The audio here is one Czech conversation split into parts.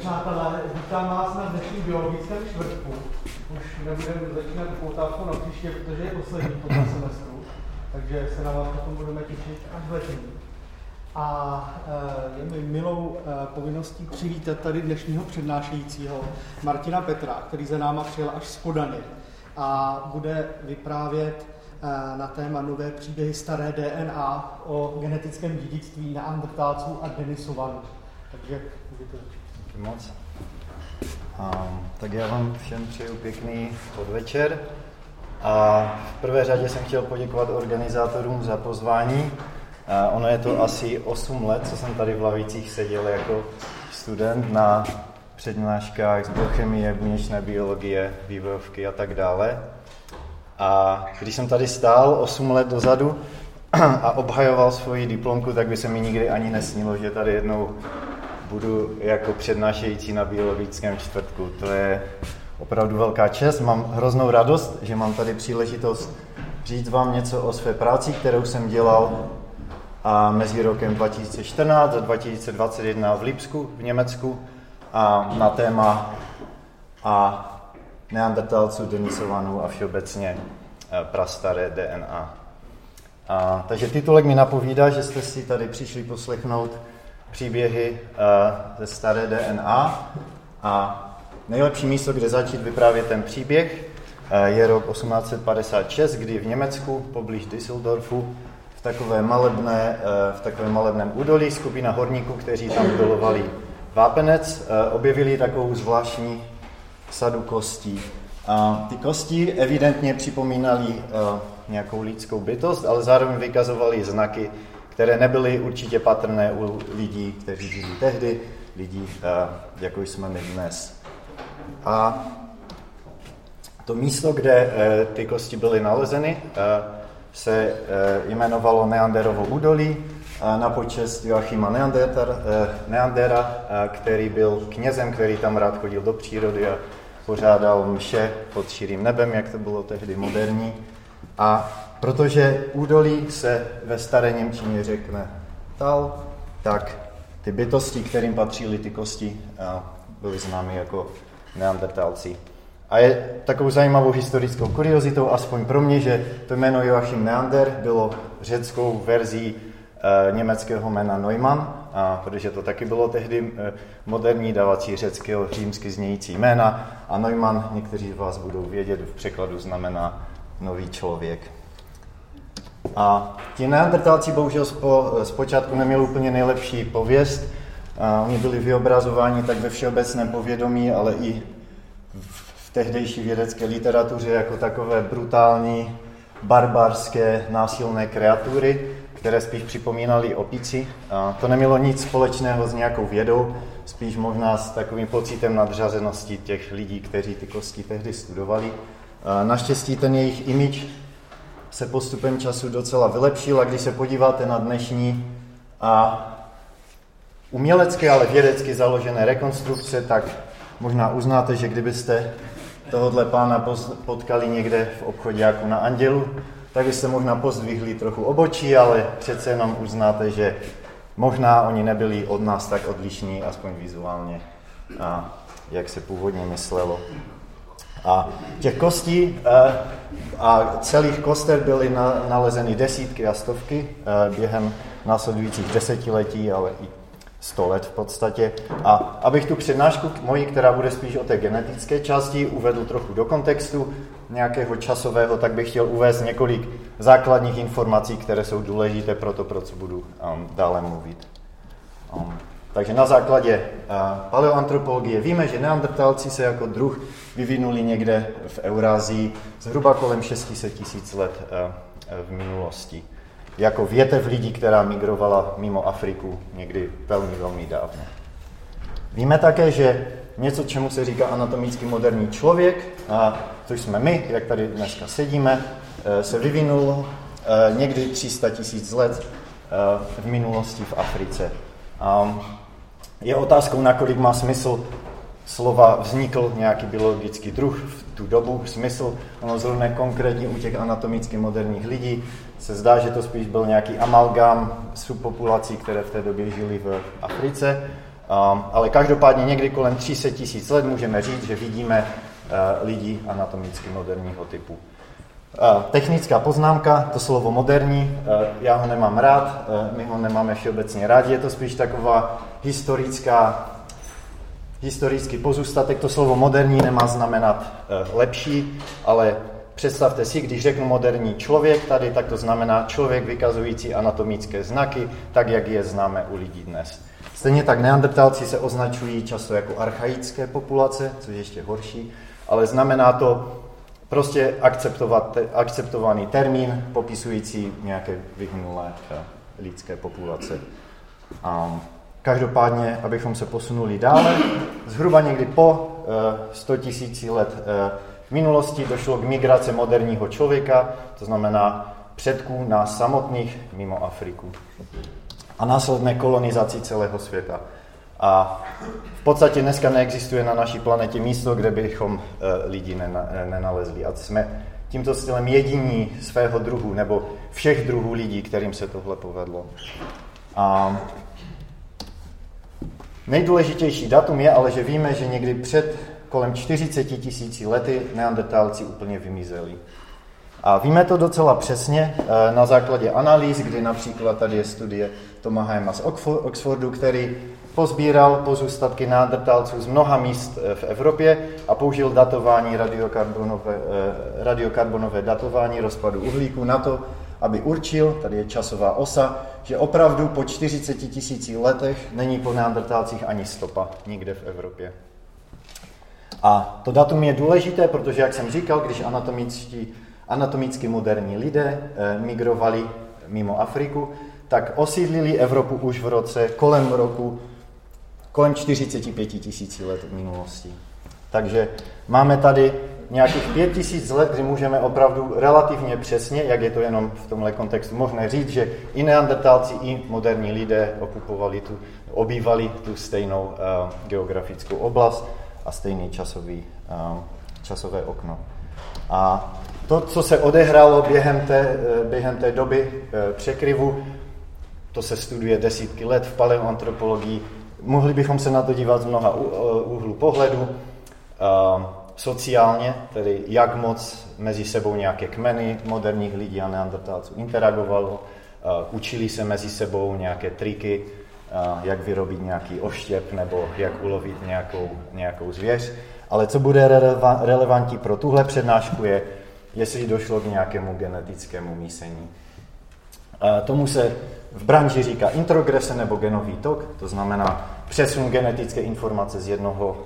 přátelé, vítám vás na dnešním biologickém čtvrtku. Už nebudeme začínat poutávku na příště, protože je poslední po semestru, takže se na vás potom budeme těšit až v letní. A eh, je mi milou eh, povinností přivítat tady dnešního přednášejícího Martina Petra, který za náma přijel až z Podany a bude vyprávět eh, na téma nové příběhy staré DNA o genetickém dědictví neandertálců a Denisovanů. Takže můžete začít. Moc. Um, tak já vám všem přeju pěkný podvečer. A v prvé řadě jsem chtěl poděkovat organizátorům za pozvání. A ono je to asi 8 let, co jsem tady v Lavicích seděl jako student na přednáškách z biochemie, buněčné biologie, vývojovky a tak dále. A když jsem tady stál 8 let dozadu a obhajoval svoji diplomku, tak by se mi nikdy ani nesnilo, že tady jednou budu jako přednášející na biologickém čtvrtku. To je opravdu velká čest. Mám hroznou radost, že mám tady příležitost říct vám něco o své práci, kterou jsem dělal a mezi rokem 2014 a 2021 v Lipsku v Německu a na téma a neandertalců, denisovanů a všeobecně eh, prastaré DNA. A, takže titulek mi napovídá, že jste si tady přišli poslechnout příběhy uh, ze staré DNA a nejlepší místo, kde začít vyprávět ten příběh, uh, je rok 1856, kdy v Německu, poblíž Düsseldorfu, v takové malebné, uh, v takovém malebném údolí skupina horníků, kteří tam dolovali vápenec, objevili takovou zvláštní sadu kostí. A ty kosti evidentně připomínaly nějakou lidskou bytost, ale zároveň vykazovaly znaky které nebyly určitě patrné u lidí, kteří žili tehdy, lidí, eh, jako jsme my dnes. A to místo, kde eh, ty kosti byly nalezeny, eh, se jmenovalo Neanderovo údolí na počest Joachima Neandera, který byl knězem, který tam rád chodil do přírody a pořádal mše pod širým nebem, jak to bylo tehdy moderní. A Protože údolí se ve staré Němčině řekne tal, tak ty bytosti, kterým patřily ty kosti, byly známy jako neandertalci. A je takovou zajímavou historickou kuriozitou, aspoň pro mě, že to jméno Joachim Neander bylo řeckou verzí e, německého jména Neumann, a protože to taky bylo tehdy e, moderní dávací řeckého římsky znějící jména a Neumann, někteří z vás budou vědět, v překladu znamená nový člověk. A ti neandertalci bohužel spo, zpočátku neměli úplně nejlepší pověst. A oni byli vyobrazováni tak ve všeobecném povědomí, ale i v tehdejší vědecké literatuře jako takové brutální, barbarské, násilné kreatury, které spíš připomínaly opici. A to nemělo nic společného s nějakou vědou, spíš možná s takovým pocitem nadřazenosti těch lidí, kteří ty kosti tehdy studovali. A naštěstí ten jejich imič se postupem času docela vylepšil a když se podíváte na dnešní a umělecké, ale vědecky založené rekonstrukce, tak možná uznáte, že kdybyste tohohle pána potkali někde v obchodě jako na Andělu, tak byste možná pozdvihli trochu obočí, ale přece jenom uznáte, že možná oni nebyli od nás tak odlišní, aspoň vizuálně, a jak se původně myslelo. A těch kostí eh, a celých koster byly nalezeny desítky a stovky eh, během následujících desetiletí, ale i sto let v podstatě. A abych tu přednášku moji, která bude spíš o té genetické části, uvedl trochu do kontextu nějakého časového, tak bych chtěl uvést několik základních informací, které jsou důležité pro to, pro co budu um, dále mluvit. Um, takže na základě paleoantropologie víme, že neandertalci se jako druh vyvinuli někde v Eurázii zhruba kolem 600 tisíc let v minulosti. Jako větev lidí, která migrovala mimo Afriku někdy velmi, velmi dávno. Víme také, že něco, čemu se říká anatomicky moderní člověk, a což jsme my, jak tady dneska sedíme, e, se vyvinul někdy 300 tisíc let v minulosti v Africe. Je otázkou, nakolik má smysl slova vznikl nějaký biologický druh v tu dobu, smysl, ono zrovna konkrétně u těch anatomicky moderních lidí se zdá, že to spíš byl nějaký amalgám subpopulací, které v té době žili v Africe. ale každopádně někdy kolem 300 tisíc let můžeme říct, že vidíme lidi anatomicky moderního typu. Technická poznámka, to slovo moderní, já ho nemám rád, my ho nemáme všeobecně rádi, je to spíš taková historická, historický pozůstatek. To slovo moderní nemá znamenat lepší, ale představte si, když řeknu moderní člověk tady, tak to znamená člověk vykazující anatomické znaky, tak jak je známe u lidí dnes. Stejně tak neandertalci se označují často jako archaické populace, což je ještě horší, ale znamená to prostě akceptovat, akceptovaný termín popisující nějaké vyhnulé eh, lidské populace. A každopádně, abychom se posunuli dále, zhruba někdy po 100 eh, tisíci let eh, v minulosti došlo k migraci moderního člověka, to znamená předků nás samotných mimo Afriku a následné kolonizaci celého světa. A v podstatě dneska neexistuje na naší planetě místo, kde bychom eh, lidi nenalezli. A jsme tímto stylem jediní svého druhu, nebo všech druhů lidí, kterým se tohle povedlo. A nejdůležitější datum je ale, že víme, že někdy před kolem 40 tisíci lety neandertálci úplně vymizeli. A víme to docela přesně eh, na základě analýz, kdy například tady je studie Toma Haima z Oxfordu, který pozbíral pozůstatky neandertálců z mnoha míst eh, v Evropě a použil datování radiokarbonové, eh, radiokarbonové datování rozpadu uhlíku na to, aby určil, tady je časová osa, že opravdu po 40 tisíci letech není po neandertálcích ani stopa nikde v Evropě. A to datum je důležité, protože, jak jsem říkal, když anatomičtí, anatomicky moderní lidé eh, migrovali mimo Afriku, tak osídlili Evropu už v roce kolem roku kolem 45 tisíc let v minulosti. Takže máme tady nějakých pět tisíc let, kdy můžeme opravdu relativně přesně, jak je to jenom v tomhle kontextu možné říct, že i neandertálci, i moderní lidé okupovali tu, obývali tu stejnou uh, geografickou oblast a stejný časový, uh, časové okno. A to, co se odehrálo během té, eh, během té doby překryvu, to se studuje desítky let v paleoantropologii, Mohli bychom se na to dívat z mnoha úhlů pohledu. Sociálně, tedy jak moc mezi sebou nějaké kmeny moderních lidí a neandertálců interagovalo, učili se mezi sebou nějaké triky, jak vyrobit nějaký oštěp nebo jak ulovit nějakou, nějakou zvěř. Ale co bude relevantní pro tuhle přednášku je, jestli došlo k nějakému genetickému mísení. Tomu se v branži říká introgrese nebo genový tok, to znamená přesun genetické informace z, jednoho,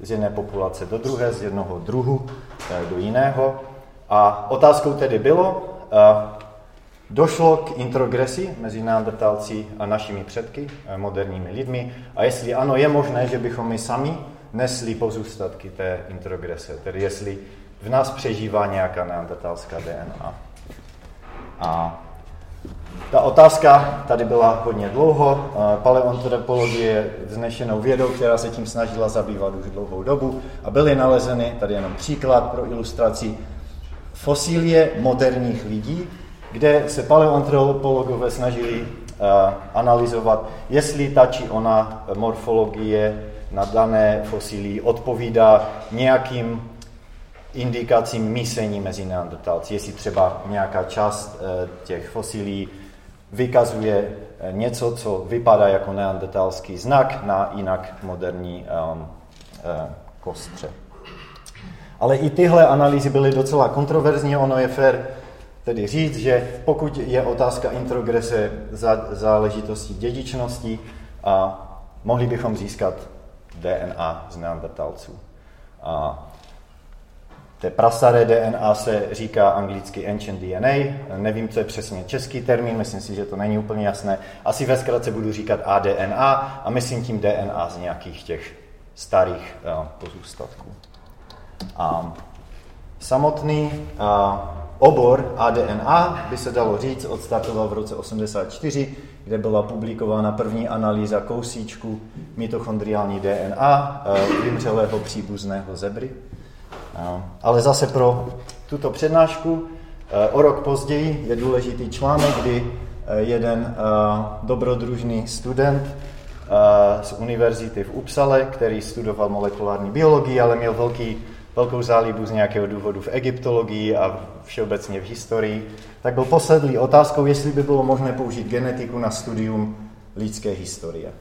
z jedné populace do druhé, z jednoho druhu do jiného. A otázkou tedy bylo, došlo k introgresi mezi neandertalci a našimi předky, moderními lidmi, a jestli ano, je možné, že bychom my sami nesli pozůstatky té introgrese, tedy jestli v nás přežívá nějaká neandertalská DNA. A ta otázka tady byla hodně dlouho. Paleontropologie je vznešenou vědou, která se tím snažila zabývat už dlouhou dobu a byly nalezeny, tady jenom příklad pro ilustraci, fosílie moderních lidí, kde se paleoantropologové snažili analyzovat, jestli ta či ona morfologie na dané fosílii odpovídá nějakým indikacím mísení mezi neandertalci, jestli třeba nějaká část e, těch fosílií vykazuje eh, něco, co vypadá jako neandertalský znak na jinak moderní um, kostře. Ale i tyhle analýzy byly docela kontroverzní, ono je fér tedy říct, že pokud je otázka introgrese za záležitostí dědičnosti, a mohli bychom získat DNA z neandertalců. A Té prastaré DNA se říká anglicky ancient DNA, nevím, co je přesně český termín, myslím si, že to není úplně jasné. Asi ve zkratce budu říkat ADNA a myslím tím DNA z nějakých těch starých pozůstatků. A samotný obor ADNA by se dalo říct, odstartoval v roce 84, kde byla publikována první analýza kousíčku mitochondriální DNA uh, vymřelého příbuzného zebry. Ale zase pro tuto přednášku eh, o rok později je důležitý článek, kdy eh, jeden eh, dobrodružný student z univerzity v Upsale, který studoval molekulární biologii, ale měl velký, velkou zálibu z nějakého důvodu v egyptologii a všeobecně v historii, tak byl posedlý otázkou, jestli by bylo možné použít genetiku na studium lidské historie.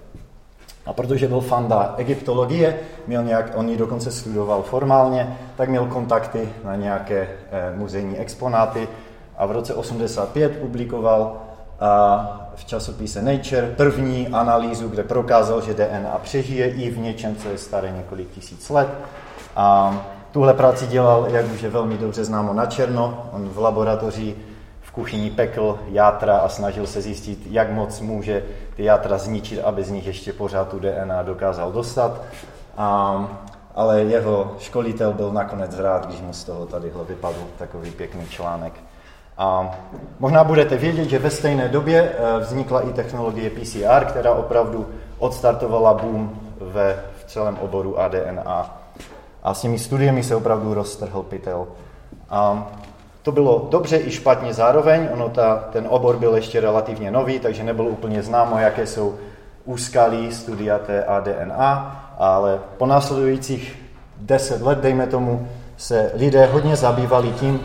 A protože byl fanda egyptologie, měl nějak, on ji dokonce studoval formálně, tak měl kontakty na nějaké eh, muzejní exponáty a v roce 85 publikoval a v časopise Nature první analýzu, kde prokázal, že DNA přežije i v něčem, co je staré několik tisíc let. A tuhle práci dělal, jak už je velmi dobře známo, na černo. On v laboratoři v kuchyni pekl játra a snažil se zjistit, jak moc může ty játra zničit, aby z nich ještě pořád tu DNA dokázal dostat. A, ale jeho školitel byl nakonec rád, když mu z toho tadyhle vypadl takový pěkný článek. A možná budete vědět, že ve stejné době eh, vznikla i technologie PCR, která opravdu odstartovala boom ve v celém oboru ADNA. A s těmi studiemi se opravdu roztrhl pytel. A to bylo dobře i špatně zároveň, ono ta, ten obor byl ještě relativně nový, takže nebylo úplně známo, jaké jsou úskalí studia té ADNA, ale po následujících deset let, dejme tomu, se lidé hodně zabývali tím,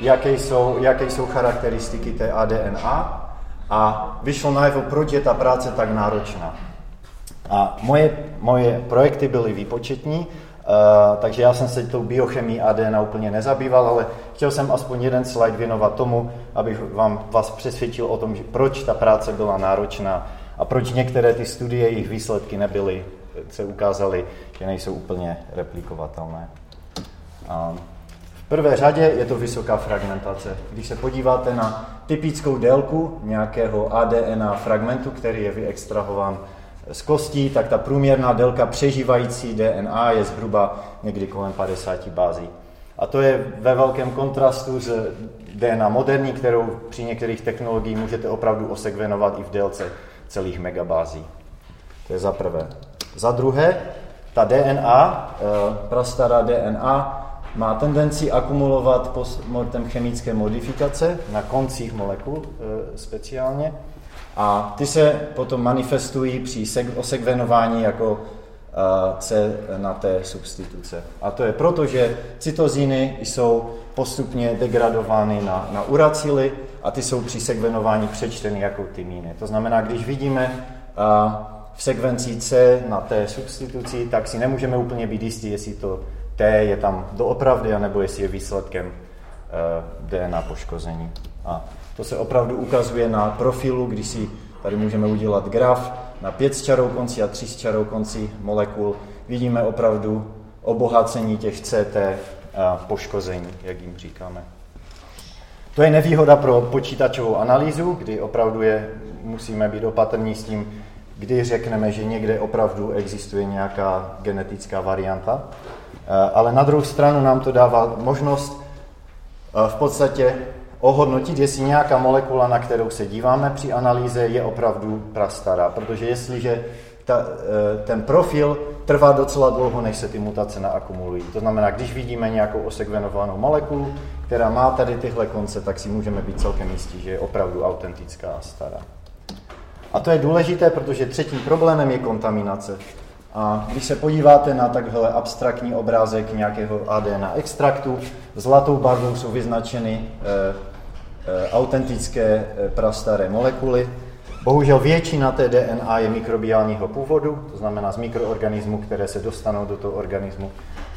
jaké jsou, jaké jsou charakteristiky té ADNA a vyšlo najevo, proč je ta práce tak náročná. A moje, moje projekty byly výpočetní, Uh, takže já jsem se tou biochemii ADN úplně nezabýval, ale chtěl jsem aspoň jeden slide věnovat tomu, abych vám vás přesvědčil o tom, že proč ta práce byla náročná a proč některé ty studie, jejich výsledky nebyly, se ukázaly, že nejsou úplně replikovatelné. Uh, prvé řadě je to vysoká fragmentace. Když se podíváte na typickou délku nějakého ADN fragmentu, který je vyextrahován z kostí, tak ta průměrná délka přežívající DNA je zhruba někdy kolem 50 bází. A to je ve velkém kontrastu s DNA moderní, kterou při některých technologiích můžete opravdu osekvenovat i v délce celých megabází. To je za prvé. Za druhé, ta DNA, eh, prastará DNA, má tendenci akumulovat postmortem chemické modifikace na koncích molekul e, speciálně a ty se potom manifestují při osekvenování jako e, C na té substituce. A to je proto, že cytoziny jsou postupně degradovány na, na uracily a ty jsou při sekvenování přečteny jako tymíny. To znamená, když vidíme v sekvenci C na té substituci, tak si nemůžeme úplně být jistí, jestli to T je tam doopravdy, anebo jestli je výsledkem eh, DNA poškození. A to se opravdu ukazuje na profilu, když si tady můžeme udělat graf na pět s čarou konci a tři s čarou konci molekul. Vidíme opravdu obohacení těch CT a poškození, jak jim říkáme. To je nevýhoda pro počítačovou analýzu, kdy opravdu je, musíme být opatrní s tím, kdy řekneme, že někde opravdu existuje nějaká genetická varianta. Eh, ale na druhou stranu nám to dává možnost eh, v podstatě ohodnotit, jestli nějaká molekula, na kterou se díváme při analýze, je opravdu prastará. Protože jestliže ta, eh, ten profil trvá docela dlouho, než se ty mutace naakumulují. To znamená, když vidíme nějakou osekvenovanou molekulu, která má tady tyhle konce, tak si můžeme být celkem jistí, že je opravdu autentická a stará. A to je důležité, protože třetím problémem je kontaminace. A když se podíváte na takhle abstraktní obrázek nějakého ADN extraktu, zlatou barvou jsou vyznačeny e, e, autentické e, prastaré molekuly. Bohužel většina té DNA je mikrobiálního původu, to znamená z mikroorganismů, které se dostanou do toho organismu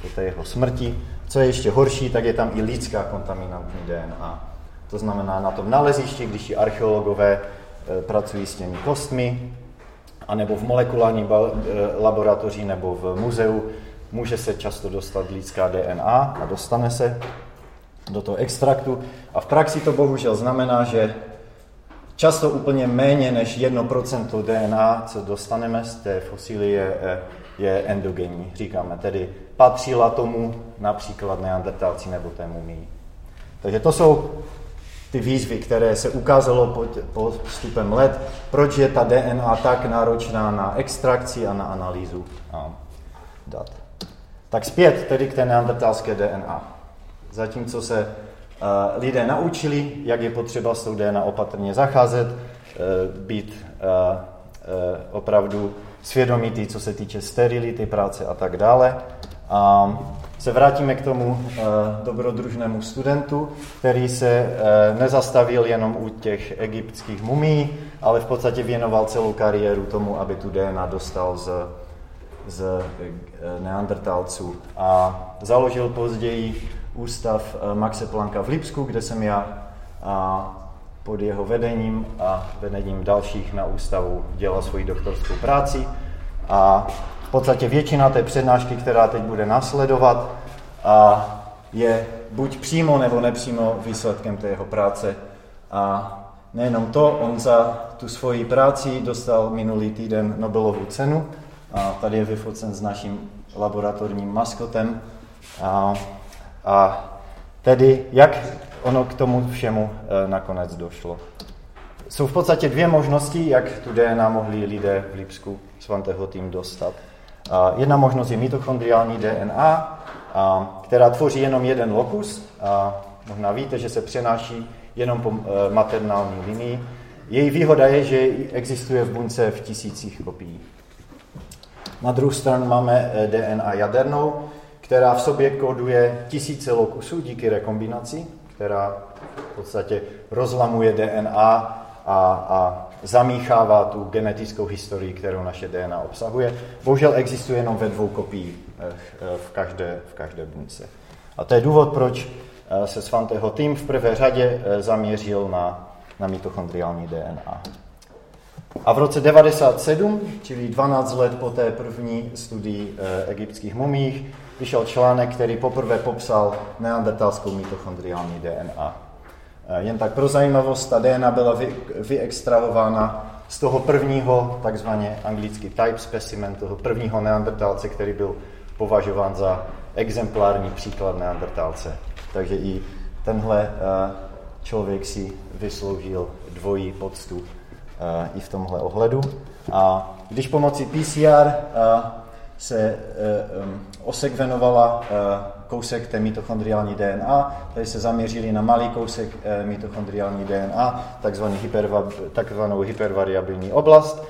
do té jeho smrti. Co je ještě horší, tak je tam i lidská kontaminantní DNA. To znamená na tom nalezišti, když ti archeologové pracují s těmi kostmi, anebo v molekulární eh, laboratoři nebo v muzeu může se často dostat lidská DNA a dostane se do toho extraktu. A v praxi to bohužel znamená, že často úplně méně než 1% DNA, co dostaneme z té fosilie, eh, je endogenní. Říkáme tedy, patřila tomu například neandertálci nebo té mumii. Takže to jsou ty výzvy, které se ukázalo po postupem let, proč je ta DNA tak náročná na extrakci a na analýzu dat. Tak zpět tedy k té neandertalské DNA. Zatímco se uh, lidé naučili, jak je potřeba s tou DNA opatrně zacházet, uh, být uh, opravdu svědomitý, co se týče sterility práce a tak dále. A se vrátíme k tomu dobrodružnému studentu, který se nezastavil jenom u těch egyptských mumí, ale v podstatě věnoval celou kariéru tomu, aby tu DNA dostal z, z neandertalců. A založil později ústav Maxe Plancka v Lipsku, kde jsem já a pod jeho vedením a vedením dalších na ústavu dělal svoji doktorskou práci. A podstatě většina té přednášky, která teď bude následovat, a je buď přímo nebo nepřímo výsledkem té jeho práce. A nejenom to, on za tu svoji práci dostal minulý týden Nobelovu cenu. A tady je vyfocen s naším laboratorním maskotem. A, a tedy, jak ono k tomu všemu e, nakonec došlo. Jsou v podstatě dvě možnosti, jak tu DNA mohli lidé v Lipsku svantého tým dostat. Jedna možnost je mitochondriální DNA, která tvoří jenom jeden lokus. Možná víte, že se přenáší jenom po e, maternální linii. Její výhoda je, že existuje v bunce v tisících kopií. Na druhou stranu máme e, DNA jadernou, která v sobě kóduje tisíce lokusů díky rekombinaci která v podstatě rozlamuje DNA a, a zamíchává tu genetickou historii, kterou naše DNA obsahuje. Bohužel existuje jenom ve dvou kopiích eh, v každé, v každé bunce. A to je důvod, proč eh, se Svanteho tým v prvé řadě eh, zaměřil na, na mitochondriální DNA. A v roce 97, čili 12 let po té první studii egyptských mumích, vyšel článek, který poprvé popsal neandertalskou mitochondriální DNA. E, jen tak pro zajímavost, ta DNA byla vy, vyextrahována z toho prvního, takzvaně anglický type specimen, toho prvního neandertalce, který byl považován za exemplární příklad neandertalce. Takže i tenhle e, člověk si vysloužil dvojí poctu i v tomhle ohledu. A když pomocí PCR se osekvenovala e, kousek té mitochondriální DNA, tady se zaměřili na malý kousek e, mitochondriální DNA, takzvaný hyperva, takzvanou hypervariabilní oblast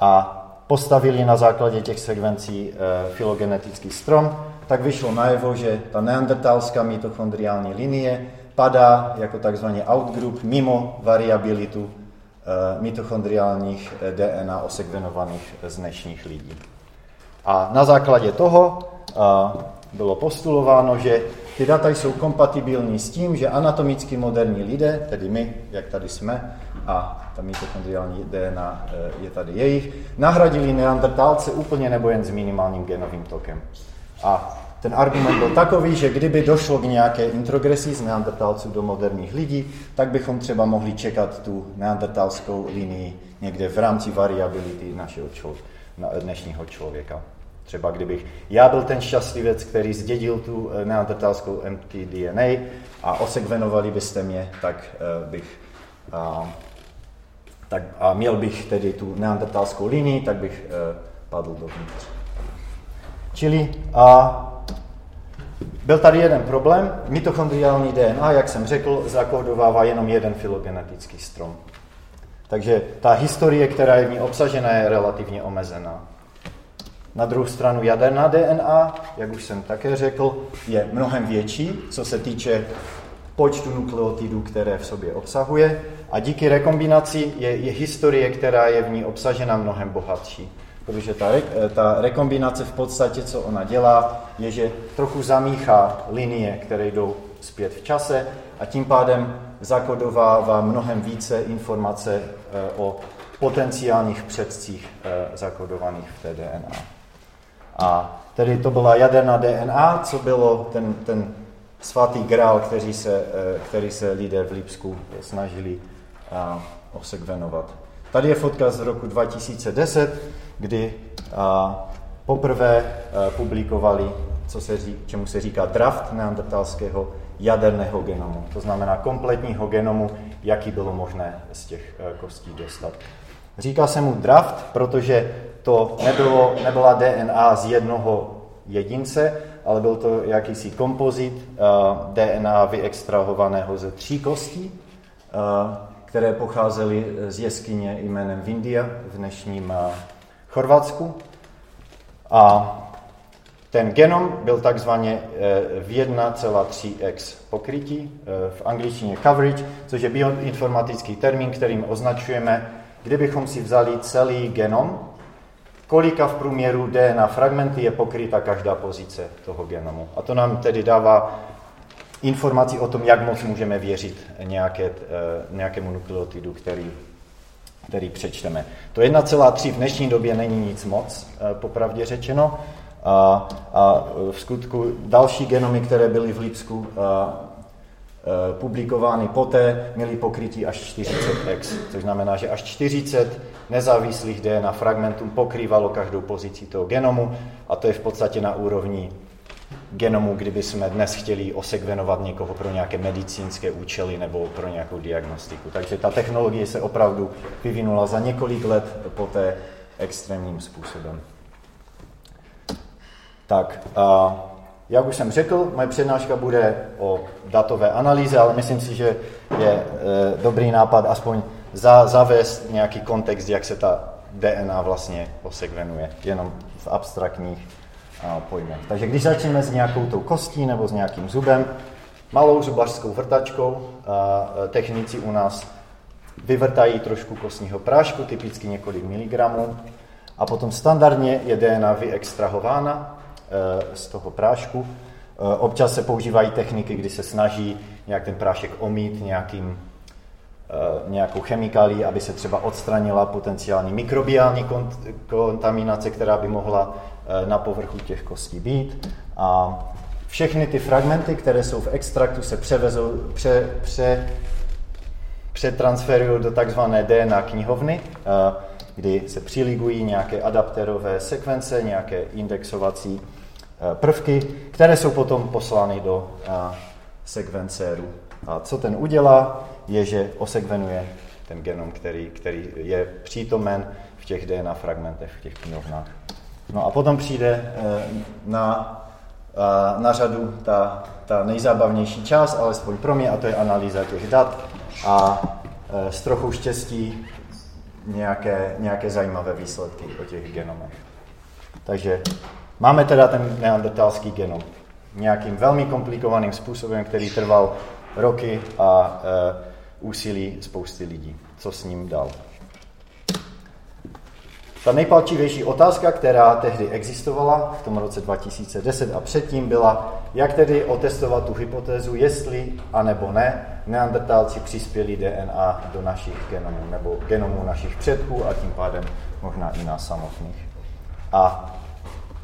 a postavili na základě těch sekvencí filogenetický strom, tak vyšlo najevo, že ta neandertalská mitochondriální linie padá jako takzvaný outgroup mimo variabilitu Eh, mitochondriálních eh, DNA osekvenovaných z dnešních lidí. A na základě toho eh, bylo postulováno, že ty data jsou kompatibilní s tím, že anatomicky moderní lidé, tedy my, jak tady jsme, a ta mitochondriální DNA je tady jejich, nahradili neandertálce úplně nebo jen s minimálním genovým tokem. A ten argument byl takový, že kdyby došlo k nějaké introgresi z neandertalců do moderních lidí, tak bychom třeba mohli čekat tu neandertalskou linii někde v rámci variability našeho člo, dnešního člověka. Třeba kdybych já byl ten šťastlivec, který zdědil tu eh, neandertalskou mtDNA a osekvenovali byste mě, tak uh, bych a, tak, a měl bych tedy tu neandertalskou linii, tak bych uh, padl dovnitř. Čili a, byl tady jeden problém. Mitochondriální DNA, jak jsem řekl, zakódovává jenom jeden filogenetický strom. Takže ta historie, která je v ní obsažena, je relativně omezená. Na druhou stranu jaderná DNA, jak už jsem také řekl, je mnohem větší, co se týče počtu nukleotidů, které v sobě obsahuje a díky rekombinaci je, je historie, která je v ní obsažena, mnohem bohatší protože ta, eh, ta rekombinace v podstatě, co ona dělá, je, že trochu zamíchá linie, které jdou zpět v čase a tím pádem zakodovává mnohem více informace eh, o potenciálních předcích eh, zakodovaných v té DNA. A tedy to byla jaderná DNA, co bylo ten, ten svatý grál, který se, který se lidé v Lipsku snažili osekvenovat. Tady je fotka z roku 2010, kdy a, poprvé publikovali, co se ří, čemu se říká draft neandertalského jaderného genomu. To znamená kompletního genomu, jaký bylo možné z těch kostí dostat. Říká se mu draft, protože to nebylo, nebyla DNA z jednoho jedince, ale byl to jakýsi kompozit DNA vyextrahovaného ze tří kostí, které pocházely z jeskyně jménem Vindia v dnešním Chorvatsku. A ten genom byl takzvaně v 1,3x pokrytí, v angličtině coverage, což je bioinformatický termín, kterým označujeme, kdybychom si vzali celý genom, kolika v průměru DNA fragmenty je pokryta každá pozice toho genomu. A to nám tedy dává informací o tom, jak moc můžeme věřit nějaké, eh, nějakému nukleotidu, který, který přečteme. To 1,3 v dnešní době není nic moc, eh, popravdě řečeno. A, a v skutku další genomy, které byly v Lipsku publikovány poté, měly pokrytí až 40x, což znamená, že až 40 nezávislých DNA fragmentů pokrývalo každou pozici toho genomu a to je v podstatě na úrovni genomu, kdyby jsme dnes chtěli osekvenovat někoho pro nějaké medicínské účely nebo pro nějakou diagnostiku. Takže ta technologie se opravdu vyvinula za několik let poté extrémním způsobem. Tak, a jak už jsem řekl, moje přednáška bude o datové analýze, ale myslím si, že je e, dobrý nápad aspoň za, zavést nějaký kontext, jak se ta DNA vlastně osekvenuje, jenom v abstraktních pojmech. Takže když začneme s nějakou tou kostí nebo s nějakým zubem, malou zubařskou vrtačkou, a, technici u nás vyvrtají trošku kostního prášku, typicky několik miligramů, a potom standardně je DNA vyextrahována e, z toho prášku. E, občas se používají techniky, kdy se snaží nějak ten prášek omít nějakým Eh, nějakou chemikálii, aby se třeba odstranila potenciální mikrobiální kontaminace, která by mohla eh, na povrchu těch kostí být. A všechny ty fragmenty, které jsou v extraktu, se převezou, pře, pře, přetransferují do takzvané DNA knihovny, eh, kdy se přiligují nějaké adapterové sekvence, nějaké indexovací prvky, které jsou potom poslány do sekvencéru. A co ten udělá? je, že osekvenuje ten genom, který, který je přítomen v těch DNA fragmentech, v těch knihovnách. No a potom přijde eh, na, eh, na řadu ta, ta nejzábavnější část, alespoň pro mě, a to je analýza těch dat a eh, s trochou štěstí nějaké, nějaké zajímavé výsledky o těch genomech. Takže máme teda ten neandertalský genom nějakým velmi komplikovaným způsobem, který trval roky a úsilí spousty lidí. Co s ním dal? Ta nejpalčivější otázka, která tehdy existovala v tom roce 2010 a předtím, byla, jak tedy otestovat tu hypotézu, jestli a nebo ne neandertálci přispěli DNA do našich genomů nebo genomů našich předků a tím pádem možná i nás samotných. A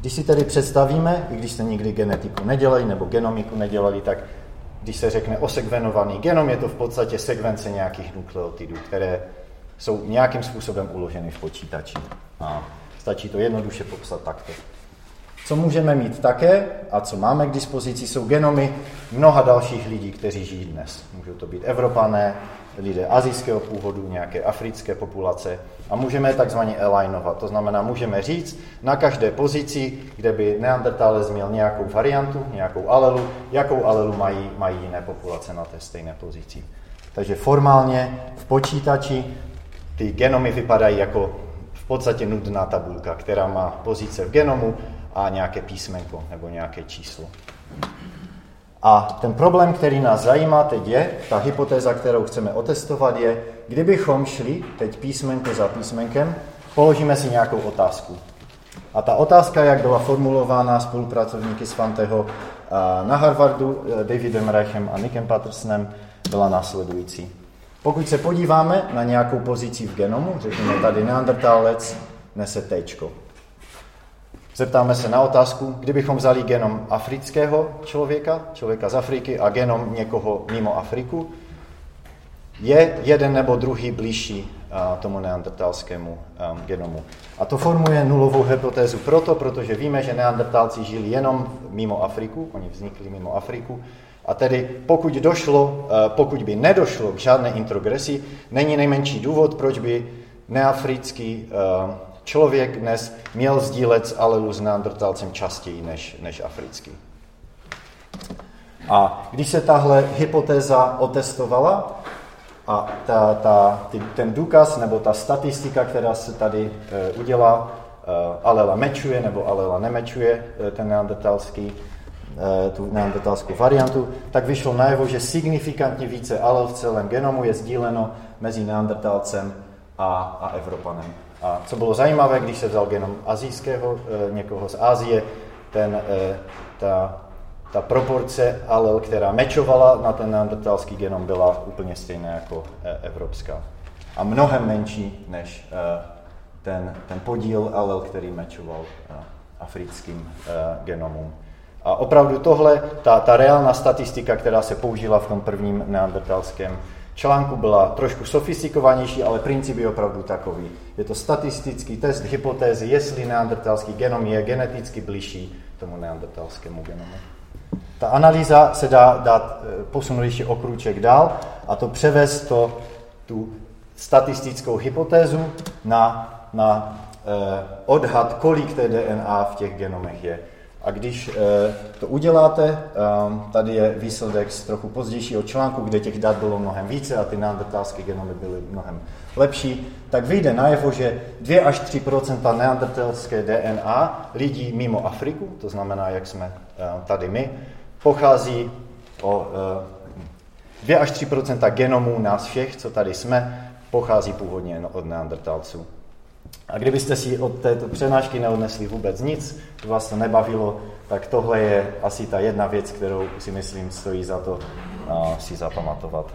když si tedy představíme, i když jste nikdy genetiku nedělali nebo genomiku nedělali, tak když se řekne osekvenovaný genom, je to v podstatě sekvence nějakých nukleotidů, které jsou nějakým způsobem uloženy v počítači. A stačí to jednoduše popsat takto. Co můžeme mít také a co máme k dispozici, jsou genomy mnoha dalších lidí, kteří žijí dnes. Můžou to být Evropané, lidé azijského původu, nějaké africké populace a můžeme je takzvaně alignovat. To znamená, můžeme říct na každé pozici, kde by neandertálec měl nějakou variantu, nějakou alelu, jakou alelu mají, mají jiné populace na té stejné pozici. Takže formálně v počítači ty genomy vypadají jako v podstatě nudná tabulka, která má pozice v genomu a nějaké písmenko nebo nějaké číslo. A ten problém, který nás zajímá teď je, ta hypotéza, kterou chceme otestovat je, kdybychom šli teď písmenko za písmenkem, položíme si nějakou otázku. A ta otázka, jak byla formulována spolupracovníky z Fanteho na Harvardu, e, Davidem Reichem a Nickem Pattersonem, byla následující. Pokud se podíváme na nějakou pozici v genomu, řekněme tady neandertálec nese tečko. Zeptáme se na otázku, kdybychom vzali genom afrického člověka, člověka z Afriky a genom někoho mimo Afriku, je jeden nebo druhý blížší tomu neandertalskému genomu. A to formuje nulovou hypotézu proto, protože víme, že neandertálci žili jenom mimo Afriku, oni vznikli mimo Afriku, a tedy pokud došlo, pokud by nedošlo k žádné introgresi, není nejmenší důvod, proč by neafrický člověk dnes měl sdílet s alelu s neandertalcem častěji než, než africký. A když se tahle hypotéza otestovala, A ta, ta, ty, ten důkaz nebo ta statistika, která se tady e, udělá, e, alela mečuje nebo alela nemečuje e, ten neandertalský, e, tu neandertalskou variantu, tak vyšlo najevo, že signifikantně více alel v celém genomu je sdíleno mezi neandertalcem a, a Evropanem. A co bylo zajímavé, když se vzal genom azijského, e, někoho z Ázie, ten, e, ta ta proporce alel, která mečovala na ten neandertalský genom, byla úplně stejná jako e, evropská. A mnohem menší než ten, ten podíl alel, který mečoval africkým genomům. A opravdu tohle, ta, ta reálná statistika, která se použila v tom prvním neandertalském článku, byla trošku sofistikovanější, ale princip je opravdu takový. Je to statistický test hypotézy, jestli neandertalský genom je geneticky blížší tomu neandertalskému genomu. Ta analýza se dá dát eh, posunout ještě o krůček dál a to převést to, tu statistickou hypotézu na, na eh, odhad, kolik té DNA v těch genomech je. A když eh, to uděláte, eh, tady je výsledek z trochu pozdějšího článku, kde těch dat bylo mnohem více a ty neandertalské genomy byly mnohem lepší, tak vyjde najevo, že 2 až 3% neandertalské DNA lidí mimo Afriku, to znamená, jak jsme eh, tady my, pochází o 2 až 3% genomů nás všech, co tady jsme, pochází původně od neandertalců. A kdybyste si od této přednášky neodnesli vůbec nic, vás to nebavilo, tak tohle je asi ta jedna věc, kterou si myslím stojí za to si zapamatovat.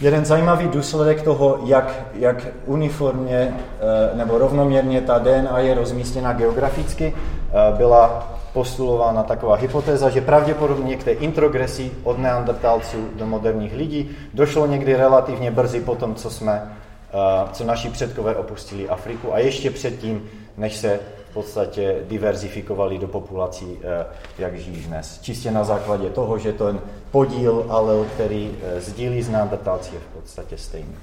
Jeden zajímavý důsledek toho, jak, jak uniformně uh, nebo rovnoměrně ta DNA je rozmístěna geograficky, uh, byla postulována taková hypotéza, že pravděpodobně k té introgresi od neandertalců do moderních lidí došlo někdy relativně brzy po tom, co jsme co naši předkové opustili Afriku a ještě předtím, než se v podstatě diverzifikovali do populací, eh, jak žijí dnes. Čistě na základě toho, že ten podíl alel, který eh, sdílí z neandertalci, je v podstatě stejný.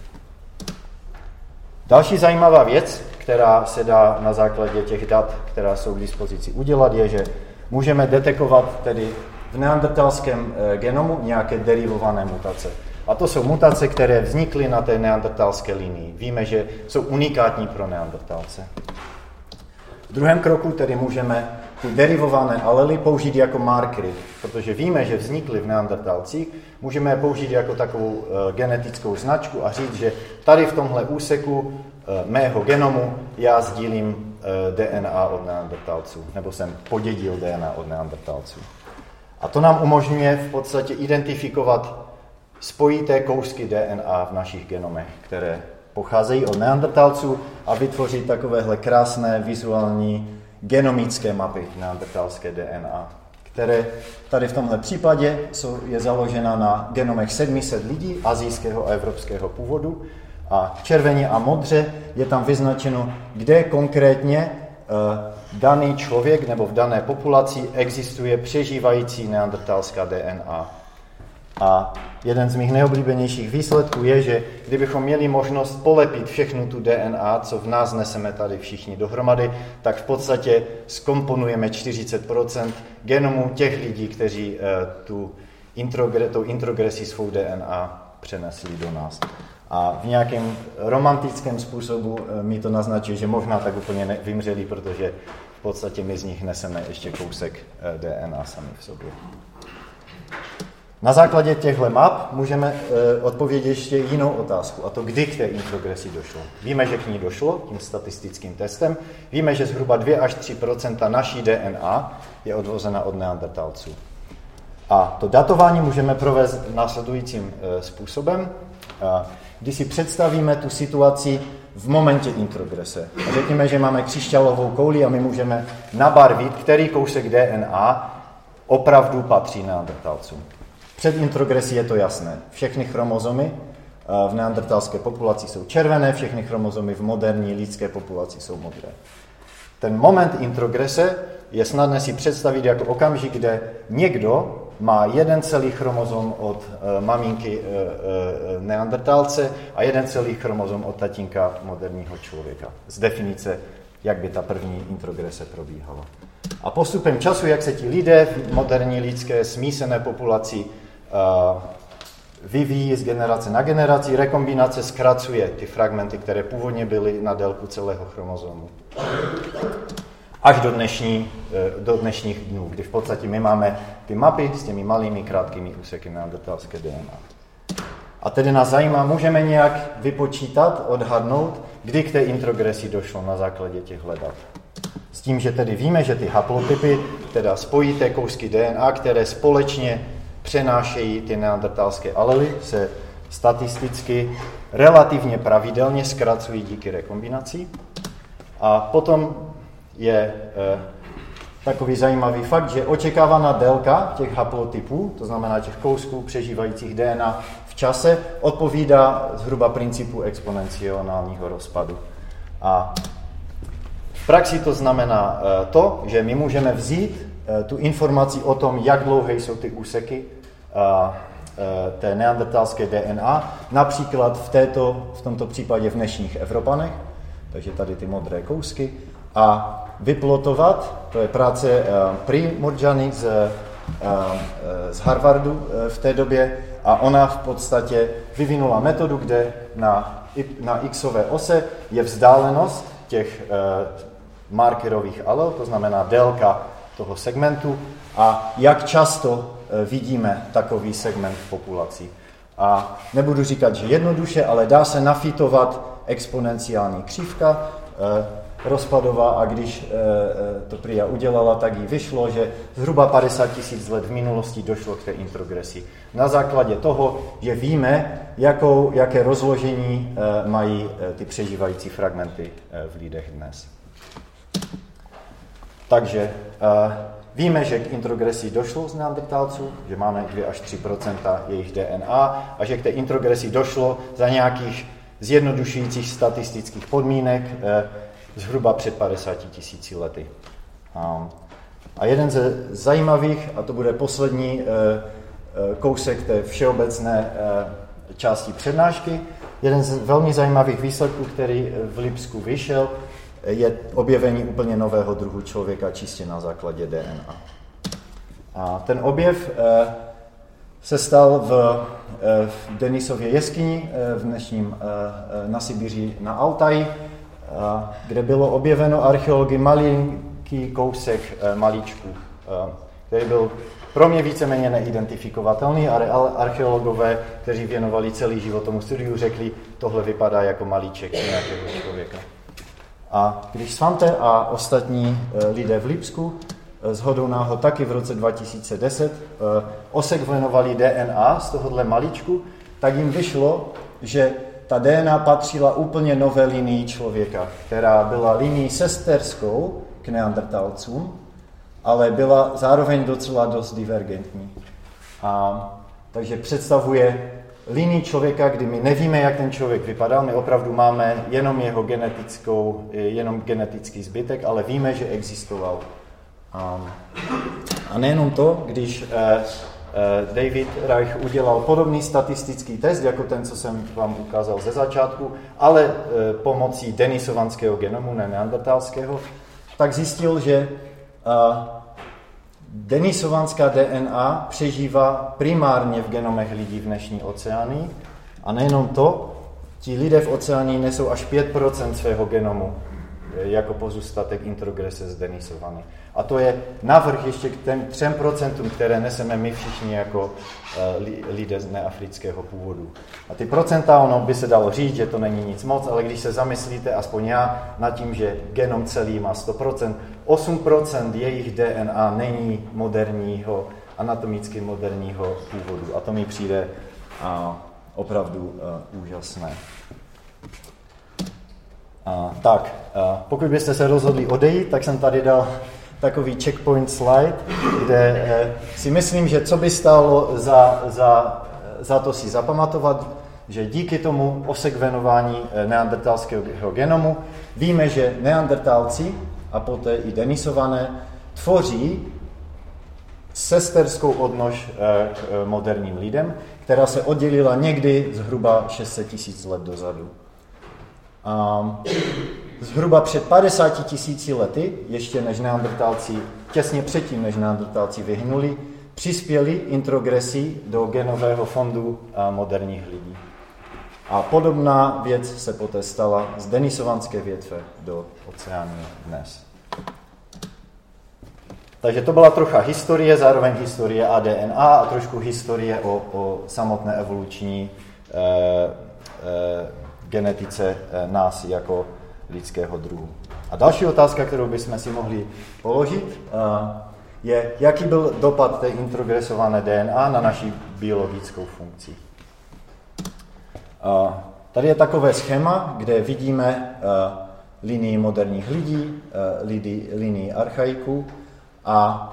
Další zajímavá věc, která se dá na základě těch dat, která jsou k dispozici udělat, je, že můžeme detekovat tedy v neandertalském eh, genomu nějaké derivované mutace. A to jsou mutace, které vznikly na té neandertalské linii. Víme, že jsou unikátní pro neandertalce. V druhém kroku tedy můžeme ty derivované alely použít jako markery, protože víme, že vznikly v neandertalcích, můžeme je použít jako takovou uh, genetickou značku a říct, že tady v tomhle úseku uh, mého genomu já sdílím eh, DNA od neandertalců, nebo jsem podědil DNA od neandertalců. A to nám umožňuje v podstatě identifikovat spojité kousky DNA v našich genomech, které pocházejí od neandertalců a vytvořit takovéhle krásné vizuální genomické mapy neandertalské DNA, které tady v tomhle případě jsou, je založena na genomech 700 lidí azijského a evropského původu a červeně a modře je tam vyznačeno, kde konkrétně uh, daný člověk nebo v dané populaci existuje přežívající neandertalská DNA. A jeden z mých nejoblíbenějších výsledků je, že kdybychom měli možnost polepit všechnu tu DNA, co v nás neseme tady všichni dohromady, tak v podstatě skomponujeme 40% genomu těch lidí, kteří eh, tu introgre, tou introgresí svou DNA přenesli do nás. A v nějakém romantickém způsobu eh, mi to naznačuje, že možná tak úplně vymřeli, protože v podstatě my z nich neseme ještě kousek eh, DNA sami v sobě. Na základě těchto map můžeme e, odpovědět ještě jinou otázku, a to kdy k té introgresi došlo. Víme, že k ní došlo tím statistickým testem. Víme, že zhruba 2 až 3% naší DNA je odvozena od neandertalců. A to datování můžeme provést následujícím e, způsobem. Když si představíme tu situaci v momentě introgrese. A řekněme, že máme křišťalovou kouli a my můžeme nabarvit, který kousek DNA opravdu patří neandertalcům. Před introgresí je to jasné. Všechny chromozomy eh, v neandertalské populaci jsou červené, všechny chromozomy v moderní lidské populaci jsou modré. Ten moment introgrese je snadné si představit jako okamžik, kde někdo má jeden celý chromozom od uh, maminky uh, neandertalce a jeden celý chromozom od tatínka moderního člověka. Z definice, jak by ta první introgrese probíhala. A postupem času, jak se ti lidé v moderní lidské smísené populaci vyvíjí z generace na generaci, rekombinace zkracuje ty fragmenty, které původně byly na délku celého chromozomu. Až do, dnešní, eh, do dnešních dnů, kdy v podstatě my máme ty mapy s těmi malými krátkými úseky neandertalské DNA. A tedy nás zajímá, můžeme nějak vypočítat, odhadnout, kdy k té introgresi došlo na základě těch hledat. S tím, že tedy víme, že ty haplotypy, teda spojité kousky DNA, které společně přenášejí ty neandertalské alely, se statisticky relativně pravidelně zkracují díky rekombinaci. A potom je e, takový zajímavý fakt, že očekávaná délka těch haplotypů, to znamená těch kousků přežívajících DNA v čase, odpovídá zhruba principu exponenciálního rozpadu. A v praxi to znamená e, to, že my můžeme vzít e, tu informaci o tom, jak dlouhé jsou ty úseky té neandertalské DNA, například v, této, v tomto případě v dnešních Evropanech, takže tady ty modré kousky, a vyplotovat, to je práce uh, Pri Murjani z, uh, z Harvardu v té době, a ona v podstatě vyvinula metodu, kde na, na xové ose je vzdálenost těch markerových alel, to znamená délka toho segmentu a jak často vidíme takový segment v populaci. A nebudu říkat, že jednoduše, ale dá se nafitovat exponenciální křivka eh, rozpadová a když eh, to Priya udělala, tak jí vyšlo, že zhruba 50 tisíc let v minulosti došlo k té introgresi. Na základě toho, že víme, jakou, jaké rozložení mají ty přežívající fragmenty v lidech dnes. Takže Víme, že k introgresi došlo z neandertálců, že máme 2 až 3 jejich DNA a že k té introgresi došlo za nějakých zjednodušujících statistických podmínek eh, zhruba před 50 tisíci lety. A jeden ze zajímavých, a to bude poslední eh, eh, kousek té všeobecné části přednášky, jeden z velmi zajímavých výsledků, který v Lipsku vyšel, je objevení úplně nového druhu člověka čistě na základě DNA. A ten objev eh, se stal v, eh, v Denisově jeskyni eh, v dnešním na Sibiři na Altaji, kde bylo objeveno archeology malinký kousek malíčku, který byl pro mě víceméně neidentifikovatelný, ale archeologové, kteří věnovali celý život tomu studiu, řekli, tohle vypadá jako malíček nějakého člověka. A když Svante a ostatní eh, lidé v Lipsku eh, s hodou náhod taky v roce 2010 eh, osekvenovali DNA z tohohle maličku, tak jim vyšlo, že ta DNA patřila úplně nové linii člověka, která byla linií sesterskou k neandertalcům, ale byla zároveň docela dost divergentní. A, takže představuje linii člověka, kdy my nevíme, jak ten člověk vypadal, my opravdu máme jenom jeho genetickou, jenom genetický zbytek, ale víme, že existoval. A nejenom to, když eh, eh, David Reich udělal podobný statistický test, jako ten, co jsem vám ukázal ze začátku, ale eh, pomocí denisovanského genomu, ne neandertalského, tak zjistil, že Denisovanská DNA přežívá primárně v genomech lidí v dnešní oceány a nejenom to, ti lidé v oceáni nesou až 5% svého genomu jako pozůstatek introgrese z Denisovany. A to je navrh ještě k těm 3%, které neseme my všichni jako eh, lidé z neafrického původu. A ty procenta, ono by se dalo říct, že to není nic moc, ale když se zamyslíte, aspoň já, nad tím, že genom celý má 100%, 8% jejich DNA není moderního, anatomicky moderního původu. A to mi přijde a, opravdu uh, úžasné. A, tak, a, pokud byste se rozhodli odejít, tak jsem tady dal takový checkpoint slide, kde e, si myslím, že co by stálo za, za, za to si zapamatovat, že díky tomu osekvenování e, neandertalského genomu víme, že neandertalci a poté i denisované tvoří sesterskou odnož e, k moderním lidem, která se oddělila někdy zhruba 600 tisíc let dozadu. A zhruba před 50 tisíci lety, ještě než neandertálci, těsně předtím, než neandertálci vyhnuli, přispěli introgresí do genového fondu moderních lidí. A podobná věc se poté stala z denisovanské větve do oceánu dnes. Takže to byla trocha historie, zároveň historie ADNA a trošku historie o, o samotné evoluční e, e, genetice e, nás jako lidského druhu. A další otázka, kterou bychom si mohli položit, je, jaký byl dopad té introgresované DNA na naši biologickou funkci. Tady je takové schéma, kde vidíme linii moderních lidí, linii archaiků a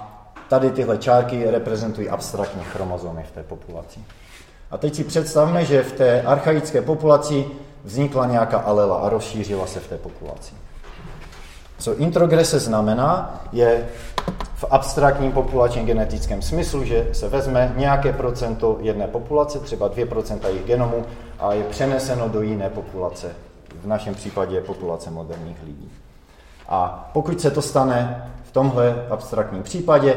tady tyhle čárky reprezentují abstraktní chromozomy v té populaci. A teď si představme, že v té archaické populaci vznikla nějaká alela a rozšířila se v té populaci. Co introgrese znamená, je v abstraktním populačním genetickém smyslu, že se vezme nějaké procento jedné populace, třeba 2% jejich genomu, a je přeneseno do jiné populace. V našem případě populace moderních lidí. A pokud se to stane v tomhle abstraktním případě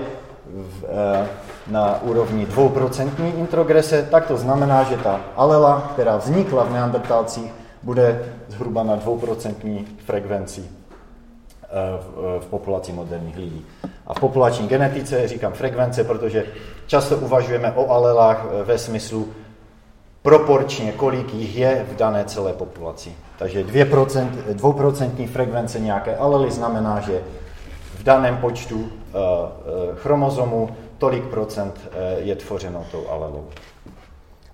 v, e, na úrovni 2% introgrese, tak to znamená, že ta alela, která vznikla v neandertálcích, bude zhruba na 2% frekvenci eh, v, v populaci moderních lidí. A v populační genetice říkám frekvence, protože často uvažujeme o alelách eh, ve smyslu proporčně, kolik jich je v dané celé populaci. Takže 2%, 2% frekvence nějaké alely znamená, že v daném počtu chromozomů tolik procent je tvořeno tou alelou.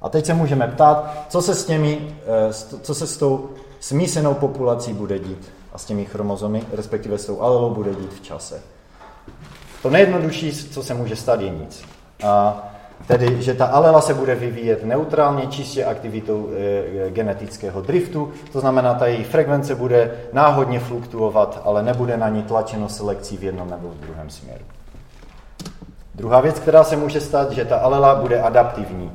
A teď se můžeme ptát, co se s, těmi, co se s tou smísenou populací bude dít a s těmi chromozomy, respektive s tou alelou bude dít v čase. To nejjednodušší, co se může stát, je nic. A Tedy, že ta alela se bude vyvíjet neutrálně, čistě aktivitou e, genetického driftu, to znamená, ta její frekvence bude náhodně fluktuovat, ale nebude na ní tlačeno selekcí v jednom nebo v druhém směru. Druhá věc, která se může stát, že ta alela bude adaptivní,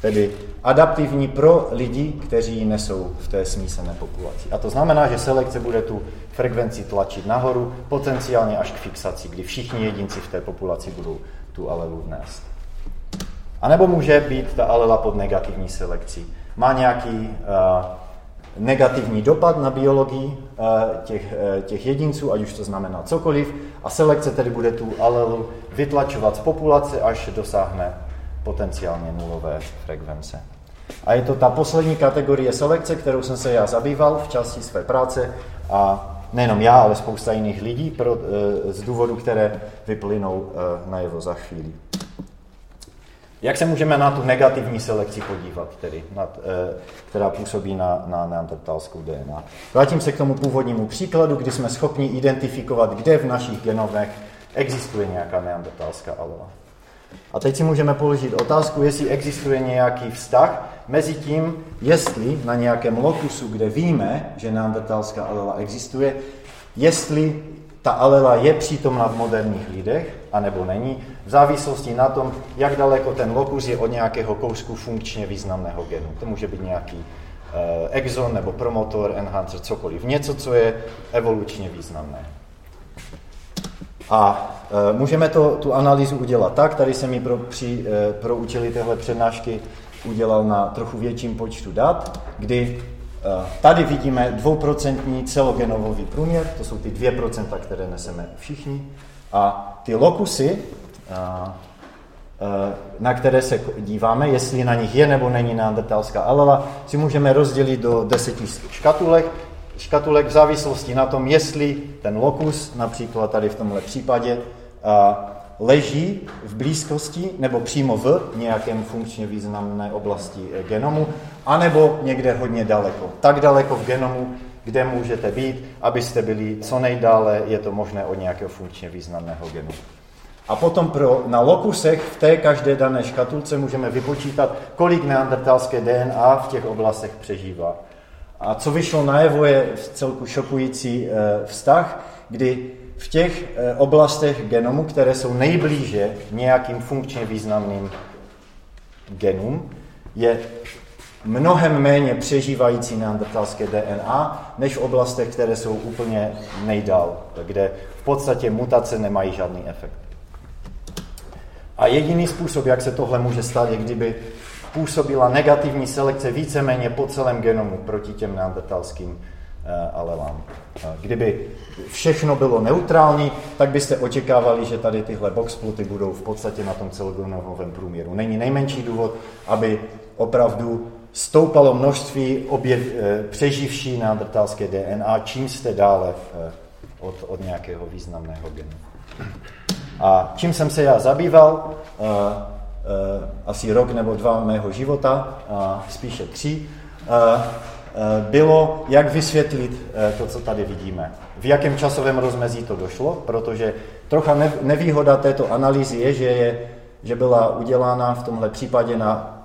tedy adaptivní pro lidi, kteří nesou v té smísené populaci. A to znamená, že selekce bude tu frekvenci tlačit nahoru, potenciálně až k fixaci, kdy všichni jedinci v té populaci budou tu alelu nést. A nebo může být ta alela pod negativní selekcí. Má nějaký uh, negativní dopad na biologii uh, těch, uh, těch jedinců, ať už to znamená cokoliv, a selekce tedy bude tu alelu vytlačovat z populace, až dosáhne potenciálně nulové frekvence. A je to ta poslední kategorie selekce, kterou jsem se já zabýval v části své práce a nejenom já, ale spousta jiných lidí pro, z důvodu, které vyplynou najevo za chvíli. Jak se můžeme na tu negativní selekci podívat, tedy, nad, eh, která působí na, na neandertalskou DNA? Vrátím se k tomu původnímu příkladu, kdy jsme schopni identifikovat, kde v našich genovech existuje nějaká neandertalská alela. A teď si můžeme položit otázku, jestli existuje nějaký vztah mezi tím, jestli na nějakém lokusu, kde víme, že neandertalská alela existuje, jestli ta alela je přítomna v moderních lidech, anebo není, v závislosti na tom, jak daleko ten lokus je od nějakého kousku funkčně významného genu. To může být nějaký uh, exon nebo promotor, enhancer, cokoliv. Něco, co je evolučně významné. A uh, můžeme to, tu analýzu udělat tak, tady se mi pro, při, uh, pro učili téhle přednášky udělal na trochu větším počtu dat, kdy Tady vidíme dvouprocentní celogenový průměr, to jsou ty 2%, které neseme všichni. A ty lokusy, na které se díváme, jestli na nich je nebo není neandertalská alela, si můžeme rozdělit do deseti škatulek. Škatulek v závislosti na tom, jestli ten lokus, například tady v tomhle případě, leží v blízkosti nebo přímo v nějakém funkčně významné oblasti genomu, anebo někde hodně daleko. Tak daleko v genomu, kde můžete být, abyste byli co nejdále, je to možné od nějakého funkčně významného genu. A potom pro, na lokusech v té každé dané škatulce můžeme vypočítat, kolik neandertalské DNA v těch oblastech přežívá. A co vyšlo najevo je v celku šokující eh, vztah, kdy v těch eh, oblastech genomu, které jsou nejblíže nějakým funkčně významným genům, je mnohem méně přežívající neandertalské DNA, než v oblastech, které jsou úplně nejdál, kde v podstatě mutace nemají žádný efekt. A jediný způsob, jak se tohle může stát, je kdyby působila negativní selekce víceméně po celém genomu proti těm neandertalským eh, alelám. Kdyby všechno bylo neutrální, tak byste očekávali, že tady tyhle boxploty budou v podstatě na tom celogenovém průměru. Není nejmenší důvod, aby opravdu stoupalo množství objev, eh, přeživší neandertalské DNA, čím jste dále eh, od, od nějakého významného genu. A čím jsem se já zabýval, uh, uh, asi rok nebo dva mého života, uh, spíše tři, uh, bylo, jak vysvětlit to, co tady vidíme. V jakém časovém rozmezí to došlo, protože trocha nevýhoda této analýzy je, že, je, že byla udělána v tomhle případě na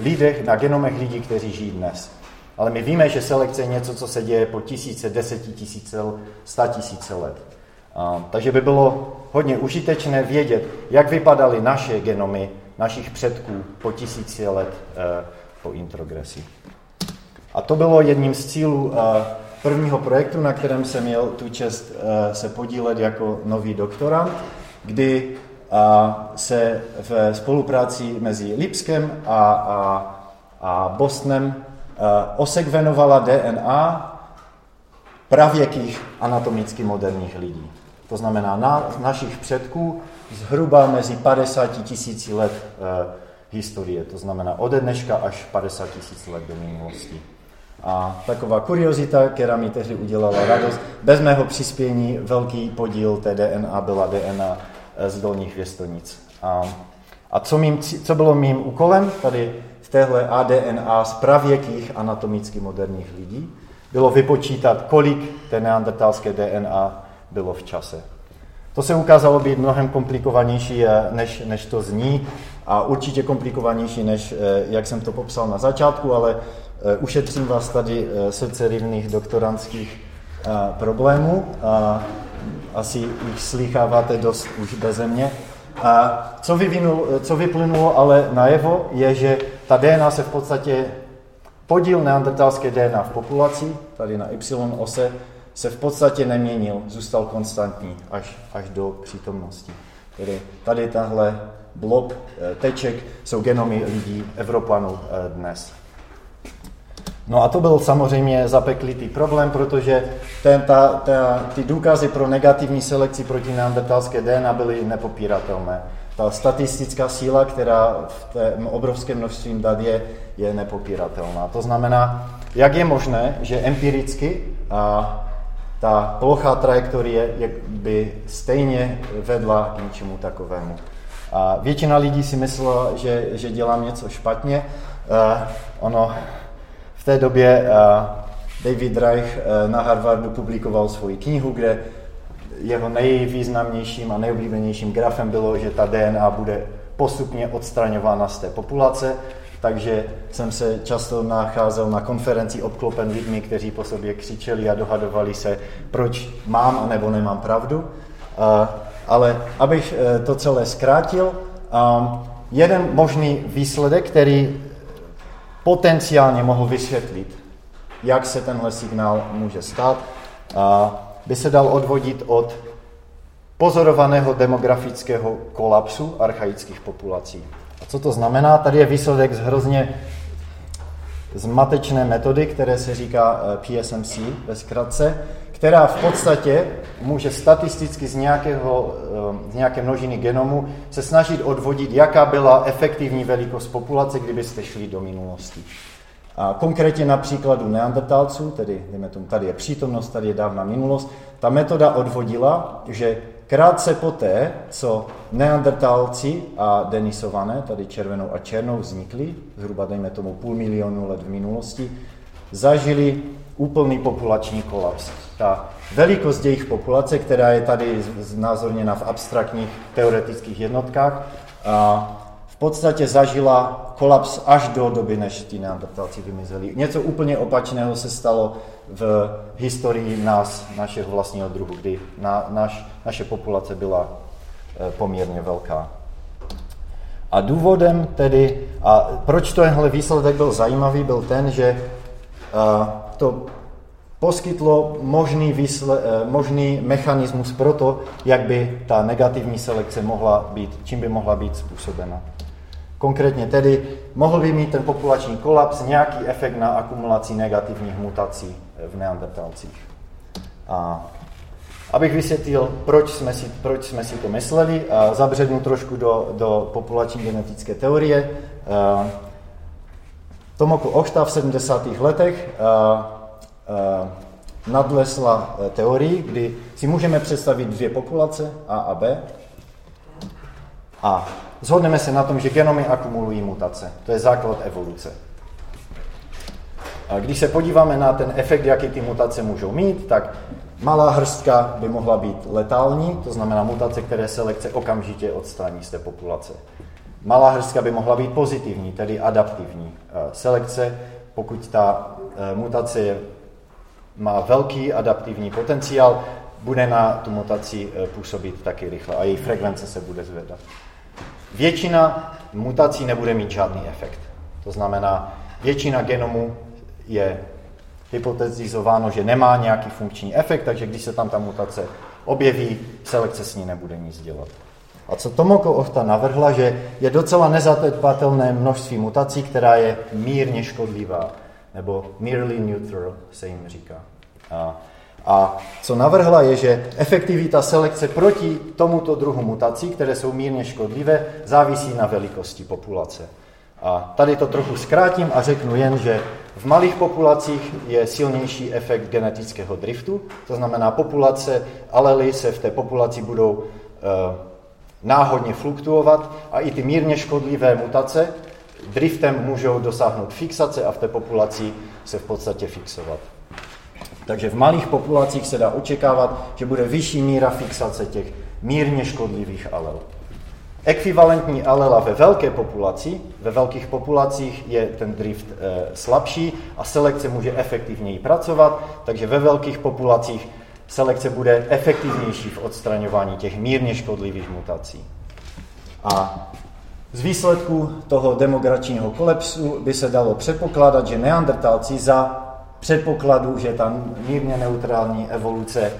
lidech, na genomech lidí, kteří žijí dnes. Ale my víme, že selekce je něco, co se děje po tisíce, desetitisíce, sta tisíce let. Takže by bylo hodně užitečné vědět, jak vypadaly naše genomy, našich předků po tisíci let e, po introgresi. A to bylo jedním z cílů e, prvního projektu, na kterém jsem měl tu čest e, se podílet jako nový doktorant, kdy se v spolupráci mezi Lipskem a, a, a osekvenovala DNA pravěkých anatomicky moderních lidí. To znamená na, našich předků zhruba mezi 50 tisíci let e, historie, to znamená ode dneška až 50 tisíc let do minulosti. A taková kuriozita, která mi tehdy udělala radost, bez mého přispění velký podíl té DNA byla DNA eh, z dolních věstonic. A, a co, mým, co bylo mým úkolem tady v téhle ADNA z pravěkých anatomicky moderních lidí, bylo vypočítat, kolik té neandertalské DNA bylo v čase. To se ukázalo být mnohem komplikovanější, eh, než, než to zní a určitě komplikovanější, než eh, jak jsem to popsal na začátku, ale eh, ušetřím vás tady srdce rivných doktorantských problémů. Asi jich slycháváte dost už bez mě. A co, vyvinul, co vyplynulo ale najevo, je, že ta DNA se v podstatě podíl neandertalské DNA v populaci, tady na Y ose, se v podstatě neměnil, zůstal konstantní až, až do přítomnosti. Tedy tady tahle blob eh, teček jsou genomy lidí, Evropanů eh, dnes. No a to byl samozřejmě zapeklitý problém, protože ten, ta, ta, ty důkazy pro negativní selekci proti neandertalské DNA byly nepopíratelné. Ta statistická síla, která v tom obrovském množství dat je, je nepopíratelná. To znamená, jak je možné, že empiricky a ta plochá trajektorie by stejně vedla k něčemu takovému. A většina lidí si myslela, že, že dělám něco špatně. Uh, ono v té době uh, David Reich uh, na Harvardu publikoval svoji knihu, kde jeho nejvýznamnějším a nejoblíbenějším grafem bylo, že ta DNA bude postupně odstraňována z té populace takže jsem se často nacházel na konferenci obklopen lidmi, kteří po sobě křičeli a dohadovali se, proč mám a nebo nemám pravdu. Ale abych e, to celé zkrátil, jeden možný výsledek, který potenciálně mohl vysvětlit, jak se tenhle signál může stát, by se dal odvodit od pozorovaného demografického kolapsu archaických populací. A co to znamená? Tady je výsledek z hrozně zmatečné metody, které se říká eh, PSMC ve zkratce, která v podstatě může statisticky z, nějakého, eh, z nějaké množiny genomu se snažit odvodit, jaká byla efektivní velikost populace, kdybyste šli do minulosti. A konkrétně na příkladu neandertalců, tedy tomu, tady je přítomnost, tady je dávna minulost, ta metoda odvodila, že Krátce poté, co neandertalci a denisované, tady červenou a černou, vznikli, zhruba dejme tomu půl milionu let v minulosti, zažili úplný populační kolaps. Ta velikost jejich populace, která je tady znázorněna v abstraktních teoretických jednotkách, a v podstatě zažila kolaps až do doby, než ti neandertalci vymizeli. Něco úplně opačného se stalo v historii nás, našeho vlastního druhu, kdy na, naš, naše populace byla eh, poměrně velká. A důvodem tedy, a proč tenhle výsledek byl zajímavý, byl ten, že eh, to poskytlo možný, vysle, eh, možný mechanismus pro to, jak by ta negativní selekce mohla být, čím by mohla být způsobena. Konkrétně tedy mohl by mít ten populační kolaps nějaký efekt na akumulaci negativních mutací v neandertalcích. A abych vysvětlil, proč jsme si, proč jsme si to mysleli, a zabřednu trošku do, do populační genetické teorie. Tomoko Ochta v 70. letech nadlesla e, teorii, kdy si můžeme představit dvě populace, A a B, a zhodneme se na tom, že genomy akumulují mutace. To je základ evoluce. A když se podíváme na ten efekt, jaký ty mutace můžou mít, tak malá hrstka by mohla být letální, to znamená mutace, které selekce okamžitě odstraní z té populace. Malá hrstka by mohla být pozitivní, tedy adaptivní. Selekce, pokud ta e, mutace má velký adaptivní potenciál, bude na tu mutaci e, působit taky rychle a její frekvence se bude zvedat. Většina mutací nebude mít žádný efekt. To znamená, většina genomů je hypotetizováno, že nemá nějaký funkční efekt, takže když se tam ta mutace objeví, selekce s ní nebude nic dělat. A co Tomoko Ochta navrhla, že je docela nezatetvatelné množství mutací, která je mírně škodlivá, nebo merely neutral se jim říká. A a co navrhla je, že efektivita selekce proti tomuto druhu mutací, které jsou mírně škodlivé, závisí na velikosti populace. A tady to trochu zkrátím a řeknu jen, že v malých populacích je silnější efekt genetického driftu, to znamená populace, alely se v té populaci budou e, náhodně fluktuovat a i ty mírně škodlivé mutace driftem můžou dosáhnout fixace a v té populaci se v podstatě fixovat. Takže v malých populacích se dá očekávat, že bude vyšší míra fixace těch mírně škodlivých alel. Ekvivalentní alela ve velké populaci, ve velkých populacích je ten drift e, slabší a selekce může efektivněji pracovat, takže ve velkých populacích selekce bude efektivnější v odstraňování těch mírně škodlivých mutací. A z výsledku toho demogračního kolepsu by se dalo předpokládat, že neandertalci za předpokladu, že ta mírně neutrální evoluce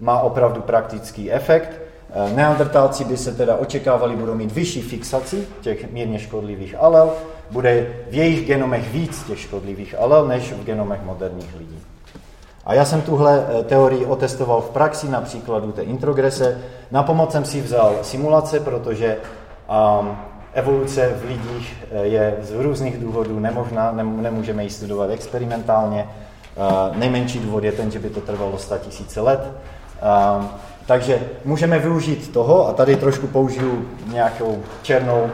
má opravdu praktický efekt. Eh, neandertálci by se teda očekávali, budou mít vyšší fixaci těch mírně škodlivých alel, bude v jejich genomech víc těch škodlivých alel, než v genomech moderních lidí. A já jsem tuhle eh, teorii otestoval v praxi na příkladu té introgrese. Na pomoc jsem si vzal simulace, protože um, Evoluce v lidích eh, je z různých důvodů nemožná, nemůžeme ji studovat experimentálně. Eh, nejmenší důvod je ten, že by to trvalo 100 tisíce let. Eh, takže můžeme využít toho, a tady trošku použiju nějakou černou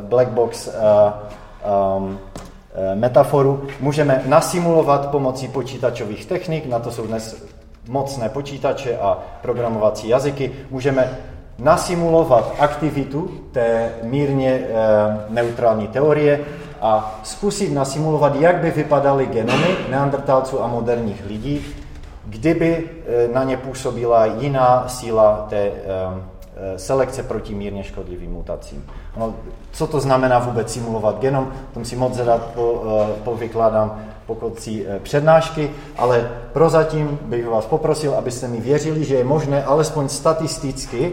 black box ehm, metaforu, můžeme nasimulovat pomocí počítačových technik, na to jsou dnes mocné počítače a programovací jazyky, můžeme nasimulovat aktivitu té mírně e, neutrální teorie a zkusit nasimulovat, jak by vypadaly genomy neandertalců a moderních lidí, kdyby e, na ně působila jiná síla té e, selekce proti mírně škodlivým mutacím. No, co to znamená vůbec simulovat genom, tom si moc rád po, povykládám po konci přednášky, ale prozatím bych vás poprosil, abyste mi věřili, že je možné alespoň statisticky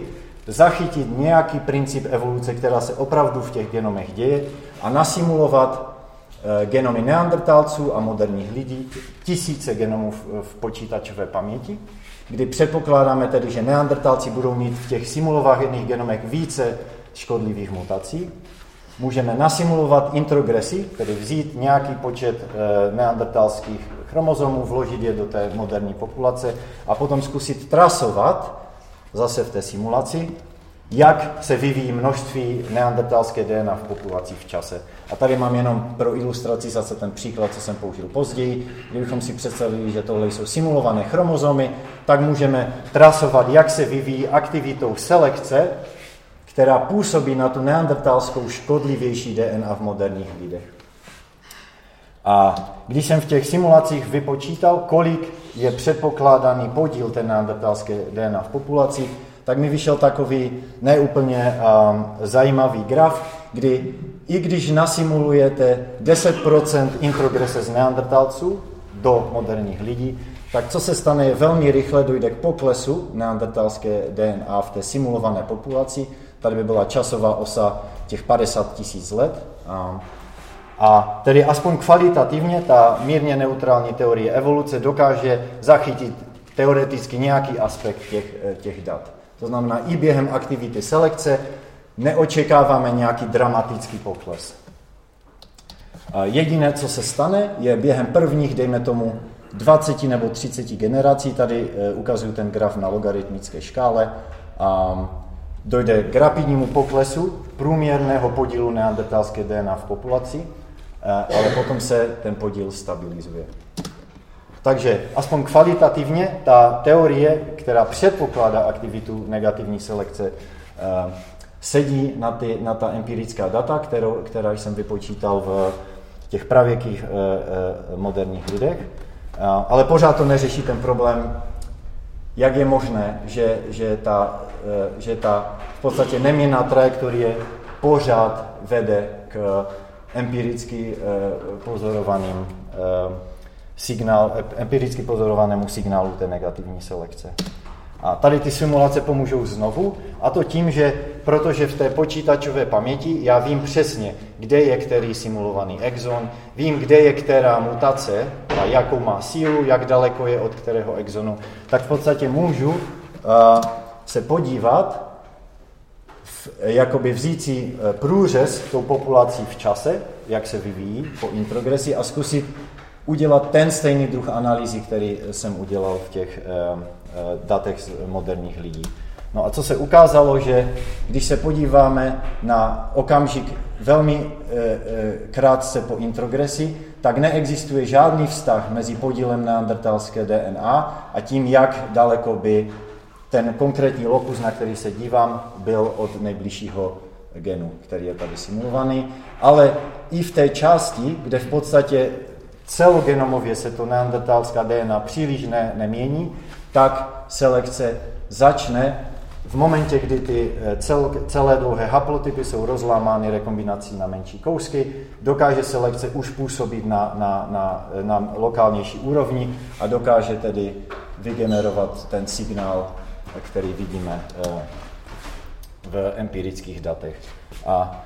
zachytit nějaký princip evoluce, která se opravdu v těch genomech děje a nasimulovat eh, genomy neandertalců a moderních lidí, tisíce genomů v počítačové paměti, kdy předpokládáme tedy, že neandertalci budou mít v těch simulovaných genomech více škodlivých mutací. Můžeme nasimulovat introgresi, tedy vzít nějaký počet eh, neandertalských chromozomů, vložit je do té moderní populace a potom zkusit trasovat zase v té simulaci, jak se vyvíjí množství neandertalské DNA v populaci v čase. A tady mám jenom pro ilustraci zase ten příklad, co jsem použil později. Kdybychom si představili, že tohle jsou simulované chromozomy, tak můžeme trasovat, jak se vyvíjí aktivitou selekce, která působí na tu neandertalskou škodlivější DNA v moderních lidech. A když jsem v těch simulacích vypočítal, kolik je předpokládaný podíl té neandertalské DNA v populaci, tak mi vyšel takový neúplně um, zajímavý graf, kdy i když nasimulujete 10% introgrese z neandertalců, do moderních lidí, tak co se stane, je velmi rychle dojde k poklesu neandertalské DNA v té simulované populaci. Tady by byla časová osa těch 50 tisíc let. A tedy aspoň kvalitativně ta mírně neutrální teorie evoluce dokáže zachytit teoreticky nějaký aspekt těch, eh, těch dat. To znamená, i během aktivity selekce neočekáváme nějaký dramatický pokles. Jediné, co se stane, je během prvních, dejme tomu, 20 nebo 30 generací, tady eh, ukazuju ten graf na logaritmické škále, dojde k rapidnímu poklesu průměrného podílu neandertalské DNA v populaci, ale potom se ten podíl stabilizuje. Takže aspoň kvalitativně ta teorie, která předpokládá aktivitu negativní selekce, eh, sedí na, ty, na ta empirická data, kterou, která jsem vypočítal v těch pravěkých moderních lidech. Ale pořád to neřeší ten problém, jak je možné, že, že, ta, že ta v podstatě neměnná trajektorie pořád vede k empiricky e, pozorovaným e, signál, empiricky pozorovanému signálu té negativní selekce. A tady ty simulace pomůžou znovu, a to tím, že protože v té počítačové paměti já vím přesně, kde je který simulovaný exon, vím, kde je která mutace a jakou má sílu, jak daleko je od kterého exonu, tak v podstatě můžu uh, se podívat, jakoby vzít si uh, průřez tou populací v čase, jak se vyvíjí po introgresi a zkusit udělat ten stejný druh analýzy, který jsem udělal v těch Eh, datech z moderních lidí. No a co se ukázalo, že když se podíváme na okamžik velmi krátce po introgresi, tak neexistuje žádný vztah mezi podílem neandertalské DNA a tím, jak daleko by ten konkrétní lokus, na který se dívám, byl od nejbližšího genu, který je tady simulovaný. Ale i v té části, kde v podstatě celogenomově se to neandertalská DNA příliš ne, nemění, tak selekce začne v momentě, kdy ty eh, cel, celé dlouhé haplotypy jsou rozlámány rekombinací na menší kousky, dokáže selekce už působit na, na, na, na lokálnější úrovni a dokáže tedy vygenerovat ten signál, který vidíme eh, v empirických datech. A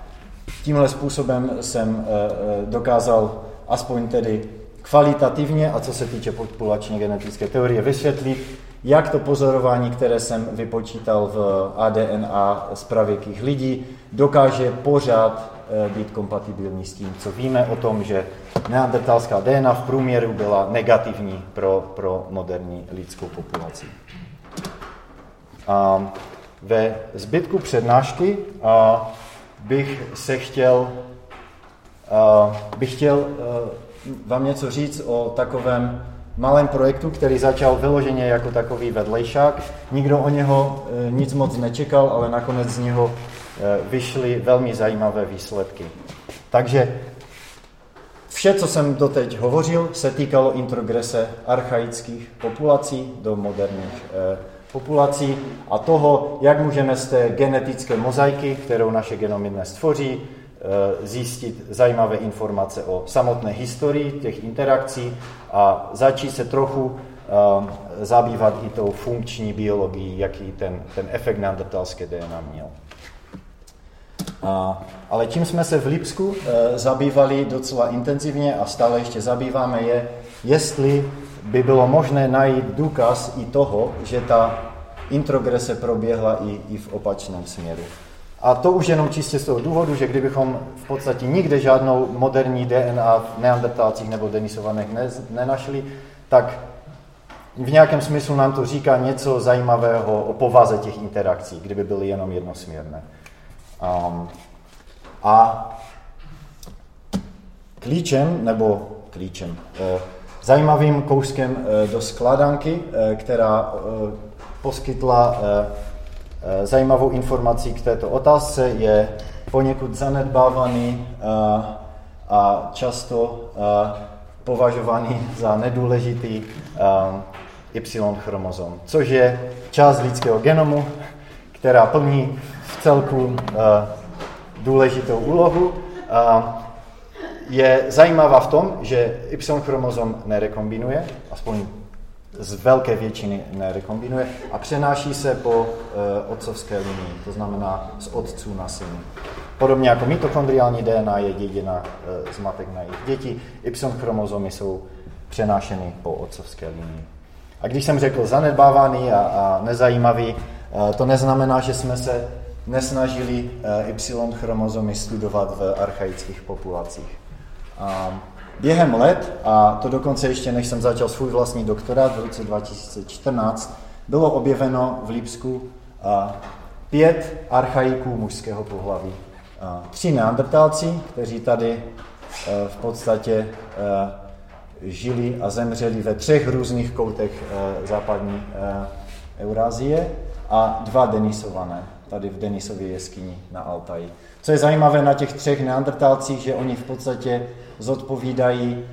tímhle způsobem jsem eh, dokázal aspoň tedy kvalitativně a co se týče populační genetické teorie vysvětlit, jak to pozorování, které jsem vypočítal v ADNA z pravěkých lidí, dokáže pořád eh, být kompatibilní s tím, co víme o tom, že neandertalská DNA v průměru byla negativní pro, pro moderní lidskou populaci. A ve zbytku přednášky a bych se chtěl, a bych chtěl eh, vám něco říct o takovém malém projektu, který začal vyloženě jako takový vedlejšák. Nikdo o něho e, nic moc nečekal, ale nakonec z něho e, vyšly velmi zajímavé výsledky. Takže vše, co jsem doteď hovořil, se týkalo introgrese archaických populací do moderních e, populací a toho, jak můžeme z té genetické mozaiky, kterou naše genomy dnes tvoří, Eh, zjistit zajímavé informace o samotné historii těch interakcí a začít se trochu eh, zabývat i tou funkční biologií, jaký ten, ten efekt neandertalské DNA měl. A, ale čím jsme se v Lipsku e, zabývali docela intenzivně a stále ještě zabýváme je, jestli by bylo možné najít důkaz i toho, že ta introgrese proběhla i, i v opačném směru. A to už jenom čistě z toho důvodu, že kdybychom v podstatě nikde žádnou moderní DNA v neandertálcích nebo denisovaných ne, nenašli, tak v nějakém smyslu nám to říká něco zajímavého o povaze těch interakcí, kdyby byly jenom jednosměrné. Um, a klíčem, nebo klíčem, eh, zajímavým kouskem eh, do skladanky, eh, která eh, poskytla zajímavou informací k této otázce je poněkud zanedbávaný a často považovaný za nedůležitý Y-chromozom, což je část lidského genomu, která plní v celku důležitou úlohu. Je zajímavá v tom, že Y chromozom nerekombinuje, aspoň z velké většiny nerekombinuje a přenáší se po uh, otcovské linii, to znamená z otců na syny. Podobně jako mitochondriální DNA je děděna uh, z matek na jejich děti, Y chromozomy jsou přenášeny po otcovské linii. A když jsem řekl zanedbávaný a, a nezajímavý, uh, to neznamená, že jsme se nesnažili uh, Y chromozomy studovat v archaických populacích. Um, Během let, a to dokonce ještě než jsem začal svůj vlastní doktorát v roce 2014, bylo objeveno v Lipsku pět archaiků mužského pohlaví. Tři neandertálci, kteří tady v podstatě žili a zemřeli ve třech různých koutech západní Eurázie a dva denisované, tady v Denisově jeskyni na Altaji. Co je zajímavé na těch třech neandertálcích, že oni v podstatě zodpovídají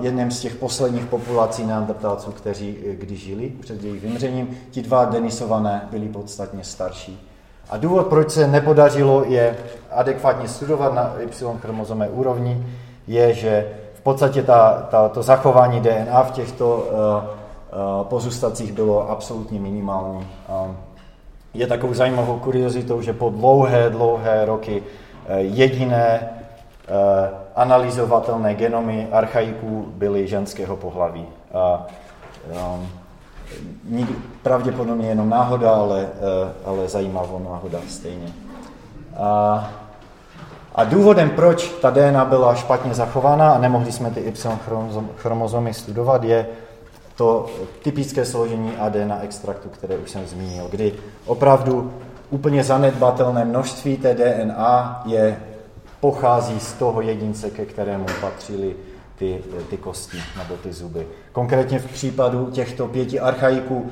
jedním z těch posledních populací neandertálců, kteří e, když žili před jejich vymřením. Ti dva denisované byli podstatně starší. A důvod, proč se nepodařilo je adekvátně studovat na Y chromozomé úrovni, je, že v podstatě ta, ta, to zachování DNA v těchto uh, uh, pozůstacích bylo absolutně minimální. Um, je takovou zajímavou kuriozitou, že po dlouhé, dlouhé roky uh, jediné analyzovatelné genomy archaiků byly ženského pohlaví. A, um, pravděpodobně jenom náhoda, ale, uh, ale zajímavá náhoda stejně. A, a důvodem, proč ta DNA byla špatně zachována a nemohli jsme ty Y chromozomy studovat, je to typické složení ADN extraktu, které už jsem zmínil, kdy opravdu úplně zanedbatelné množství té DNA je pochází z toho jedince, ke kterému patřily ty, ty kosti nebo ty zuby. Konkrétně v případu těchto pěti archaiků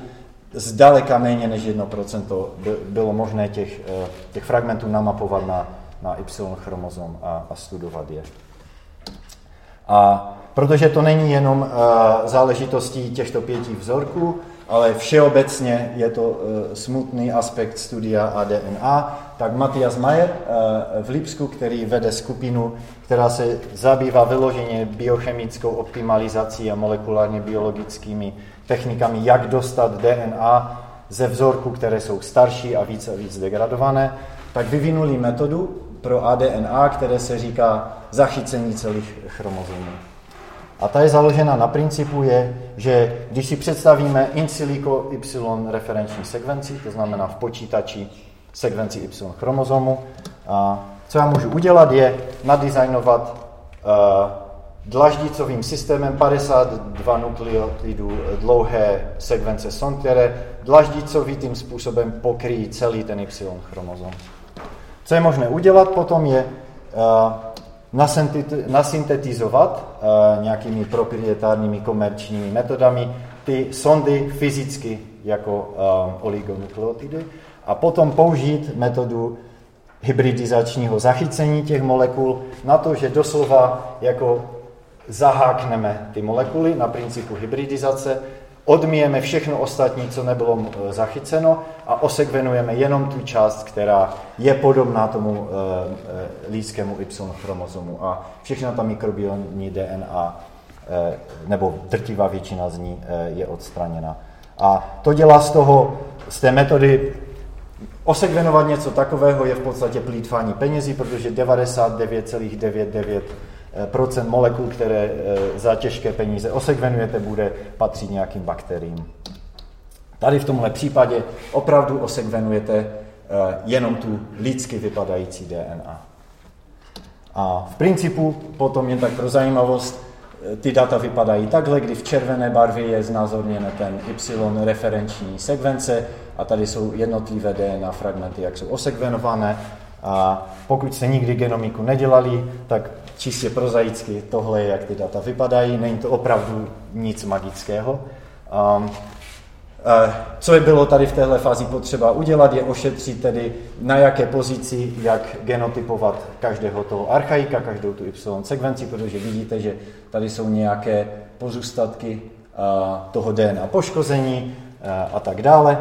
zdaleka méně než 1% bylo možné těch, eh, těch fragmentů namapovat na, na Y chromozom a, a studovat je. A protože to není jenom uh, záležitostí těchto pěti vzorků, ale všeobecně je to uh, smutný aspekt studia ADNA, tak Matias Mayer uh, v Lipsku, který vede skupinu, která se zabývá vyloženě biochemickou optimalizací a molekulárně biologickými technikami, jak dostat DNA ze vzorků, které jsou starší a více a víc degradované, tak vyvinuli metodu pro ADNA, které se říká zachycení celých chromozomů. A ta je založena na principu je, že když si představíme in silico Y referenční sekvenci, to znamená v počítači sekvenci Y chromozomu, a co já můžu udělat je nadizajnovat uh, dlaždicovým systémem 52 nukleotidů dlouhé sekvence son, které dlaždicovitým způsobem pokryjí celý ten Y chromozom. Co je možné udělat potom je uh, nasyntetizovat uh, nějakými proprietárními komerčními metodami ty sondy fyzicky jako uh, oligonukleotidy a potom použít metodu hybridizačního zachycení těch molekul na to, že doslova jako zahákneme ty molekuly na principu hybridizace odmíjeme všechno ostatní, co nebylo eh, zachyceno a osekvenujeme jenom tu část, která je podobná tomu e, lidskému Y chromozomu a všechna ta mikrobiální DNA nebo drtivá většina z ní je odstraněna. A to dělá z toho, z té metody Osekvenovat něco takového je v podstatě plýtvání penězí, protože 99,99 procent molekul, které eh, za těžké peníze osekvenujete, bude patřit nějakým bakteriím. Tady v tomhle případě opravdu osekvenujete eh, jenom tu lidsky vypadající DNA. A v principu potom jen tak pro zajímavost, eh, ty data vypadají takhle, kdy v červené barvě je znázorněn ten Y referenční sekvence a tady jsou jednotlivé DNA fragmenty, jak jsou osekvenované. A pokud se nikdy genomiku nedělali, tak čistě prozaicky tohle jak ty data vypadají, není to opravdu nic magického. Um, co je bylo tady v téhle fázi potřeba udělat, je ošetřit tedy na jaké pozici, jak genotypovat každého toho archaika, každou tu Y sekvenci, protože vidíte, že tady jsou nějaké pozůstatky toho DNA poškození a tak dále,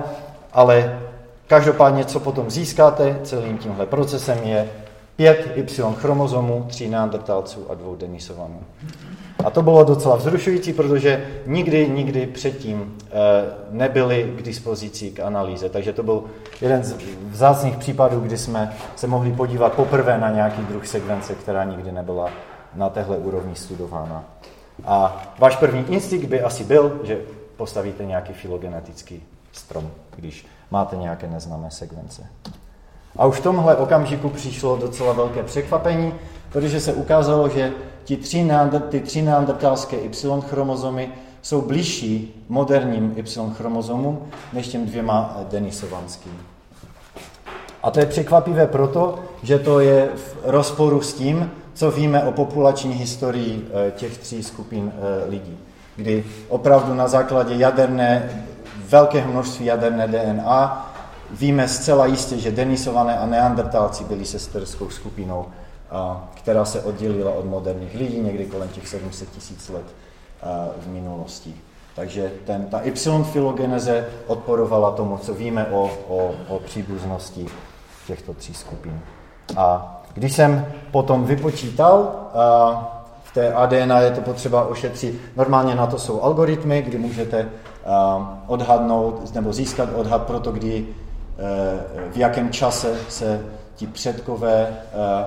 ale každopádně, co potom získáte celým tímhle procesem, je pět Y chromozomů, tří neandertalců a dvou Denisovanů. A to bylo docela vzrušující, protože nikdy, nikdy předtím eh, nebyly k dispozici k analýze. Takže to byl jeden z vzácných případů, kdy jsme se mohli podívat poprvé na nějaký druh sekvence, která nikdy nebyla na téhle úrovni studována. A váš první instinkt by asi byl, že postavíte nějaký filogenetický strom, když máte nějaké neznámé sekvence. A už v tomhle okamžiku přišlo docela velké překvapení, protože se ukázalo, že ti tři ty tři neandertalské Y chromozomy jsou blížší moderním Y chromozomům než těm dvěma denisovanským. A to je překvapivé proto, že to je v rozporu s tím, co víme o populační historii eh, těch tří skupin eh, lidí, kdy opravdu na základě jaderné, velkého množství jaderné DNA víme zcela jistě, že denisované a neandertálci byli sesterskou skupinou, která se oddělila od moderních lidí někdy kolem těch 700 tisíc let v minulosti. Takže ten, ta Y-filogeneze odporovala tomu, co víme o, o, o příbuznosti těchto tří skupin. A když jsem potom vypočítal, v té ADN je to potřeba ošetřit, normálně na to jsou algoritmy, kdy můžete odhadnout nebo získat odhad pro to, kdy v jakém čase se ti předkové eh, eh,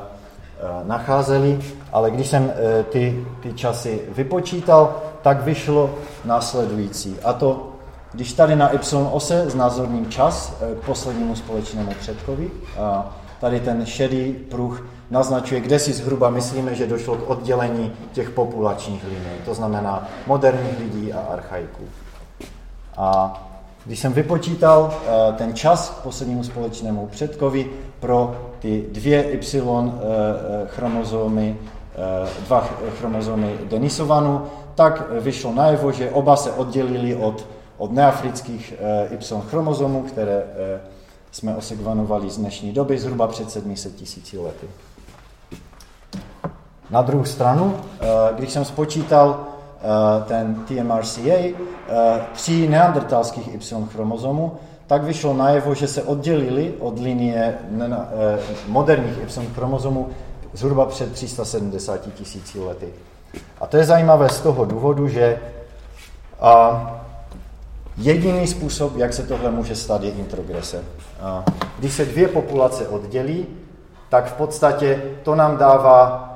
nacházeli, ale když jsem ty, ty časy vypočítal, tak vyšlo následující. A to, když tady na y ose znázorním čas k poslednímu společnému předkovi, a tady ten šedý pruh naznačuje, kde si zhruba myslíme, že došlo k oddělení těch populačních linií, to znamená moderních lidí a archaiků. A když jsem vypočítal eh, ten čas k poslednímu společnému předkovi pro ty dvě Y eh, eh, chromozomy, dva chromozomy Denisovanu, tak vyšlo najevo, že oba se oddělili od, od neafrických Y chromozomů, které jsme osekvanovali z dnešní doby zhruba před 700 tisíci lety. Na druhou stranu, když jsem spočítal ten TMRCA, eh, tří neandertalských Y chromozomů, tak vyšlo najevo, že se oddělili od linie eh, moderních Y chromozomů zhruba před 370 tisíci lety. A to je zajímavé z toho důvodu, že jediný způsob, jak se tohle může stát, je introgrese. Když se dvě populace oddělí, tak v podstatě to nám dává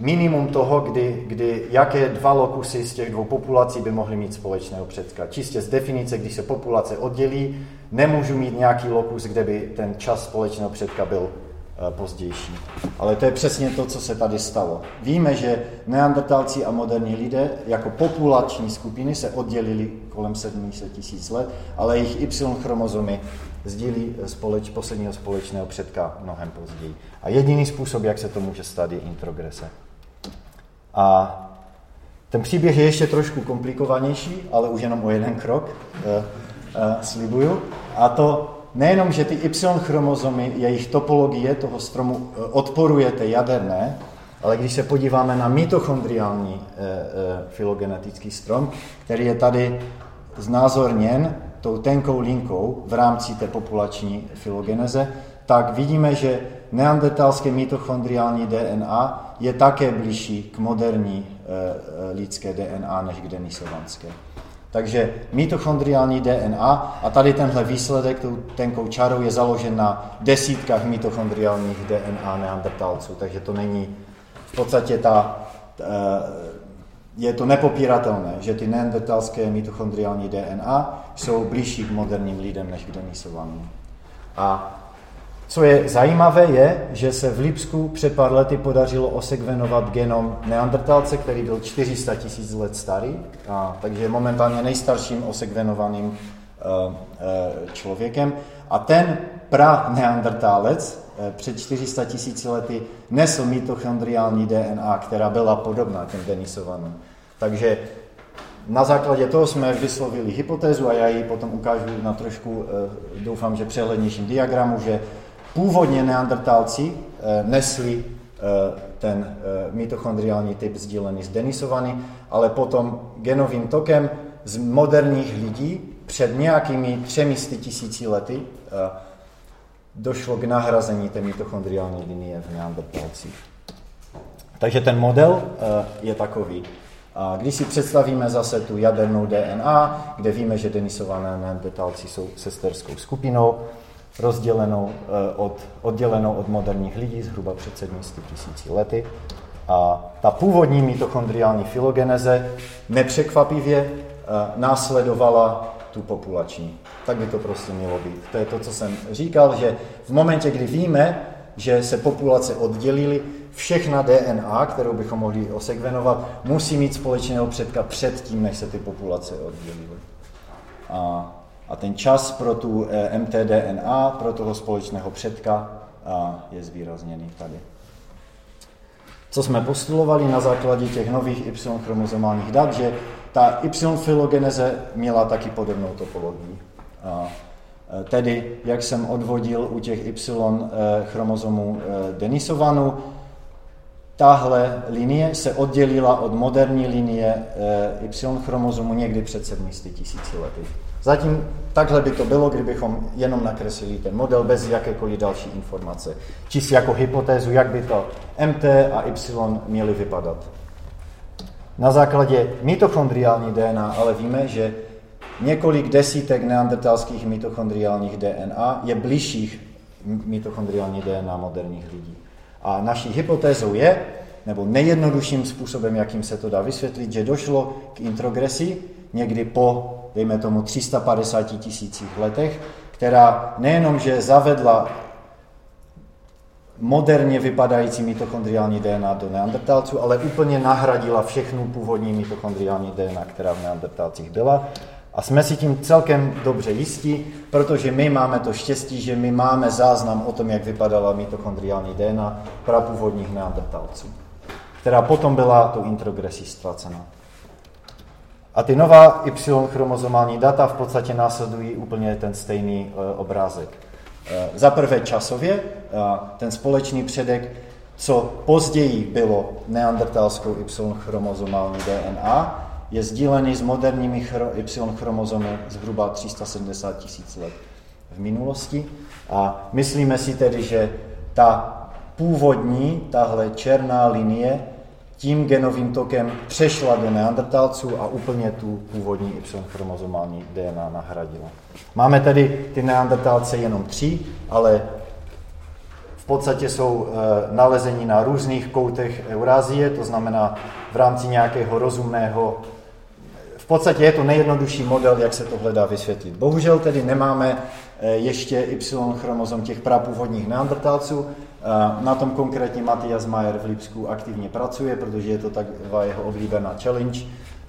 minimum toho, kdy, kdy jaké dva lokusy z těch dvou populací by mohly mít společného předka. Čistě z definice, když se populace oddělí, nemůžu mít nějaký lokus, kde by ten čas společného předka byl eh, pozdější. Ale to je přesně to, co se tady stalo. Víme, že neandertalci a moderní lidé jako populační skupiny se oddělili kolem 700 tisíc let, ale jejich Y chromozomy sdílí společ, posledního společného předka mnohem později. A jediný způsob, jak se to může stát, je introgrese. A ten příběh je ještě trošku komplikovanější, ale už jenom o jeden krok, uh, uh, slibuju. A to nejenom, že ty Y-chromozomy, jejich topologie toho stromu uh, odporuje té jaderné, ale když se podíváme na mitochondriální filogenetický strom, který je tady znázorněn tou tenkou linkou v rámci té populační filogeneze, tak vidíme, že neandertalské mitochondriální DNA je také blížší k moderní e, lidské DNA než k denisovanské. Takže mitochondriální DNA a tady tenhle výsledek tou tenkou čarou je založen na desítkách mitochondriálních DNA neandertalců, takže to není v podstatě ta, e, je to nepopíratelné, že ty neandertalské mitochondriální DNA jsou blížší k moderním lidem než k denisovaným. A co je zajímavé je, že se v Lipsku před pár lety podařilo osekvenovat genom neandertalce, který byl 400 tisíc let starý, a, takže je momentálně nejstarším osekvenovaným uh, uh, člověkem. A ten pra neandertálec uh, před 400 tisíci lety nesl mitochondriální DNA, která byla podobná těm denisovaným. Takže na základě toho jsme vyslovili hypotézu a já ji potom ukážu na trošku, doufám, že přehlednějším diagramu, že Původně neandertálci eh, nesli eh, ten eh, mitochondriální typ sdílený z Denisovany, ale potom genovým tokem z moderních lidí před nějakými třemi tisíci lety došlo k nahrazení té mitochondriální linie v neandertalcích. Takže ten model je takový. A když si představíme zase tu jadernou DNA, kde víme, že denisované neandertalci jsou sesterskou skupinou, rozdělenou eh, od, oddělenou od moderních lidí zhruba před 700 tisíci lety. A ta původní mitochondriální filogeneze nepřekvapivě eh, následovala tu populační. Tak by to prostě mělo být. To je to, co jsem říkal, že v momentě, kdy víme, že se populace oddělily, všechna DNA, kterou bychom mohli osekvenovat, musí mít společného předka před tím, než se ty populace oddělily. A, a ten čas pro tu eh, mtDNA, pro toho společného předka, je zvýrazněný tady. Co jsme postulovali na základě těch nových Y chromozomálních dat, že ta Y filogeneze měla taky podobnou topologii. A, e, tedy, jak jsem odvodil u těch Y chromozomů Denisovanu, tahle linie se oddělila od moderní linie Y chromozomu někdy před 700 tisíci lety. Zatím takhle by to bylo, kdybychom jenom nakreslili ten model bez jakékoliv další informace. Čistě jako hypotézu, jak by to MT a Y měly vypadat. Na základě mitochondriální DNA ale víme, že několik desítek neandertalských mitochondriálních DNA je bližších mitochondriální DNA moderních lidí. A naší hypotézou je, nebo nejjednodušším způsobem, jakým se to dá vysvětlit, že došlo k introgresi někdy po, dejme tomu, 350 tisících letech, která nejenom, že zavedla moderně vypadající mitochondriální DNA do neandertalců, ale úplně nahradila všechnu původní mitochondriální DNA, která v neandertalcích byla. A jsme si tím celkem dobře jistí, protože my máme to štěstí, že my máme záznam o tom, jak vypadala mitochondriální DNA prapůvodních neandertalců, která potom byla tou introgresí ztracena. A ty nová Y chromozomální data v podstatě následují úplně ten stejný e, obrázek. E, za prvé časově, ten společný předek, co později bylo neandertalskou Y chromozomální DNA, je sdílený s moderními Y chromozomy zhruba 370 tisíc let v minulosti. A myslíme si tedy, že ta původní, tahle černá linie, tím genovým tokem přešla do neandertalců a úplně tu původní Y-chromozomální DNA nahradila. Máme tedy ty neandertalce jenom tři, ale v podstatě jsou e, nalezení na různých koutech Eurázie, to znamená v rámci nějakého rozumného v podstatě je to nejjednodušší model, jak se tohle dá vysvětlit. Bohužel tedy nemáme e, ještě Y chromozom těch prapůvodních neandertalců, na tom konkrétně Matias Mayer v Lipsku aktivně pracuje, protože je to taková jeho oblíbená challenge.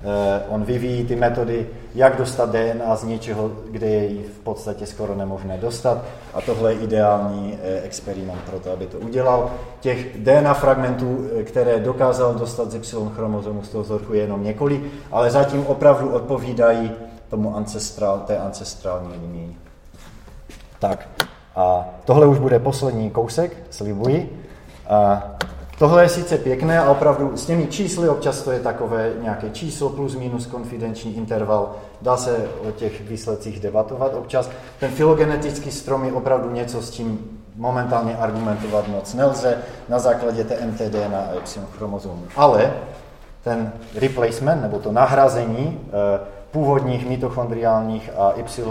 Eh, on vyvíjí ty metody, jak dostat DNA z něčeho, kde je v podstatě skoro nemožné dostat. A tohle je ideální eh, experiment pro to, aby to udělal. Těch DNA fragmentů, eh, které dokázal dostat z Y chromozomu z toho vzorku je jenom několik, ale zatím opravdu odpovídají tomu ancestral, té ancestrální linii. Tak, a tohle už bude poslední kousek, slibuji. A tohle je sice pěkné a opravdu s těmi čísly občas to je takové nějaké číslo plus minus konfidenční interval. Dá se o těch výsledcích debatovat občas. Ten filogenetický strom je opravdu něco, s čím momentálně argumentovat moc nelze na základě té MTD na Y chromozomu. Ale ten replacement, nebo to nahrazení eh, původních mitochondriálních a Y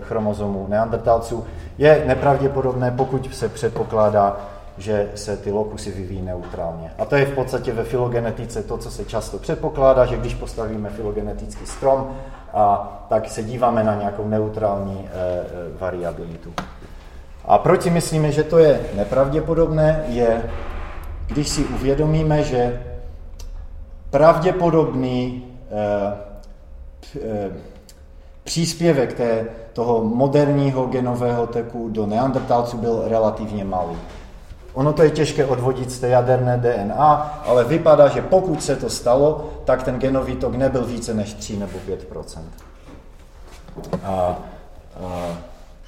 chromozomů neandertalců je nepravděpodobné, pokud se předpokládá, že se ty lokusy vyvíjí neutrálně. A to je v podstatě ve filogenetice to, co se často předpokládá, že když postavíme filogenetický strom, a, tak se díváme na nějakou neutrální e, variabilitu. A proč si myslíme, že to je nepravděpodobné, je, když si uvědomíme, že pravděpodobný e, Eh, příspěvek té, toho moderního genového teku do neandertalců byl relativně malý. Ono to je těžké odvodit z té jaderné DNA, ale vypadá, že pokud se to stalo, tak ten genový tok nebyl více než 3 nebo 5 a, a,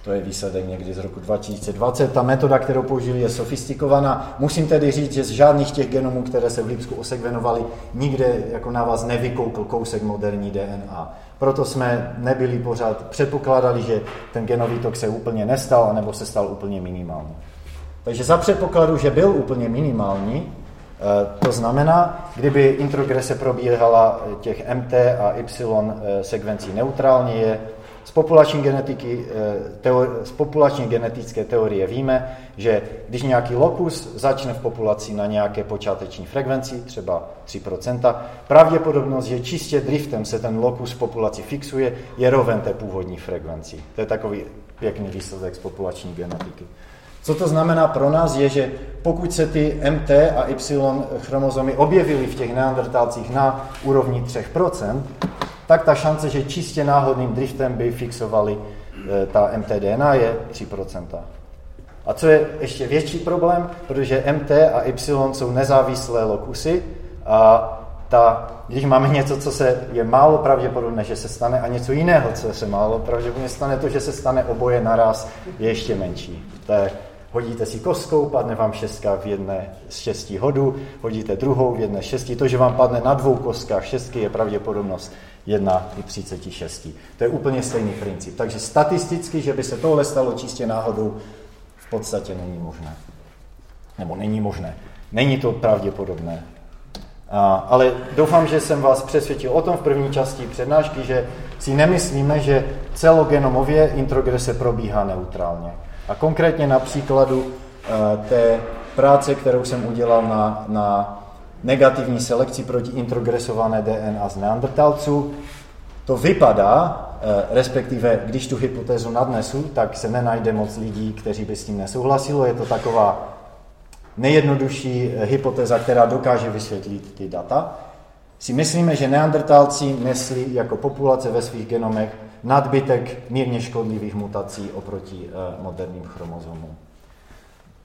To je výsledek někdy z roku 2020. Ta metoda, kterou použili, je sofistikovaná. Musím tedy říct, že z žádných těch genomů, které se v Lipsku osekvenovali, nikde jako na vás nevykoukl kousek moderní DNA. Proto jsme nebyli pořád, předpokládali, že ten genový tok se úplně nestal, nebo se stal úplně minimální. Takže za předpokladu, že byl úplně minimální, eh, to znamená, kdyby introgrese probíhala těch MT a Y eh, sekvencí neutrálně, je z populační, genetiky, eh, teori, z populační genetické teorie víme, že když nějaký lokus začne v populaci na nějaké počáteční frekvenci, třeba 3%, pravděpodobnost, že čistě driftem se ten lokus v populaci fixuje, je roven té původní frekvenci. To je takový pěkný výsledek z populační genetiky. Co to znamená pro nás je, že pokud se ty MT a Y chromozomy objevily v těch neandertálcích na úrovni 3%, tak ta šance, že čistě náhodným driftem by fixovali e, ta mtDNA je 3%. A co je ještě větší problém, protože MT a Y jsou nezávislé lokusy a ta, když máme něco, co se je málo pravděpodobné, že se stane, a něco jiného, co se málo pravděpodobně stane, to, že se stane oboje naraz, je ještě menší. Je, hodíte si kostkou, padne vám šestka v jedné z šesti hodů, hodíte druhou v jedné šesti. To, že vám padne na dvou kostkách šestky, je pravděpodobnost 1 i 36. To je úplně stejný princip. Takže statisticky, že by se tohle stalo čistě náhodou, v podstatě není možné. Nebo není možné. Není to pravděpodobné. A, ale doufám, že jsem vás přesvědčil o tom v první části přednášky, že si nemyslíme, že celogenomově introgrese probíhá neutrálně. A konkrétně na příkladu uh, té práce, kterou jsem udělal na, na negativní selekci proti introgresované DNA z neandertalců. To vypadá, eh, respektive když tu hypotézu nadnesu, tak se nenajde moc lidí, kteří by s tím nesouhlasilo. Je to taková nejjednodušší eh, hypotéza, která dokáže vysvětlit ty data. Si myslíme, že neandertálci nesli jako populace ve svých genomech nadbytek mírně škodlivých mutací oproti eh, moderním chromozomům.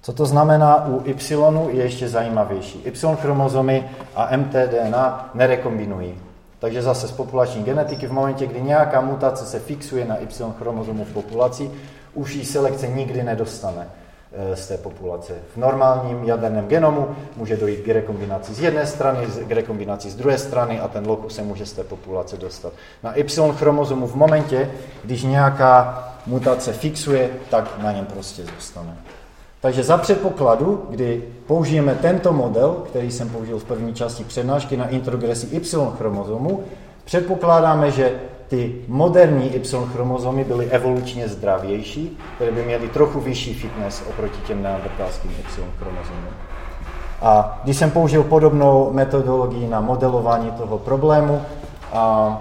Co to znamená u Y je ještě zajímavější. Y chromozomy a mtDNA nerekombinují. Takže zase z populační genetiky v momentě, kdy nějaká mutace se fixuje na Y chromozomu v populaci, už ji selekce nikdy nedostane eh, z té populace. V normálním jaderném genomu může dojít k rekombinaci z jedné strany, k rekombinaci z druhé strany a ten lokus se může z té populace dostat. Na Y chromozomu v momentě, když nějaká mutace fixuje, tak na něm prostě zůstane. Takže za předpokladu, kdy použijeme tento model, který jsem použil v první části přednášky na introgresi Y chromozomu, předpokládáme, že ty moderní Y chromozomy byly evolučně zdravější, které by měly trochu vyšší fitness oproti těm neandertalským Y chromozomům. A když jsem použil podobnou metodologii na modelování toho problému, a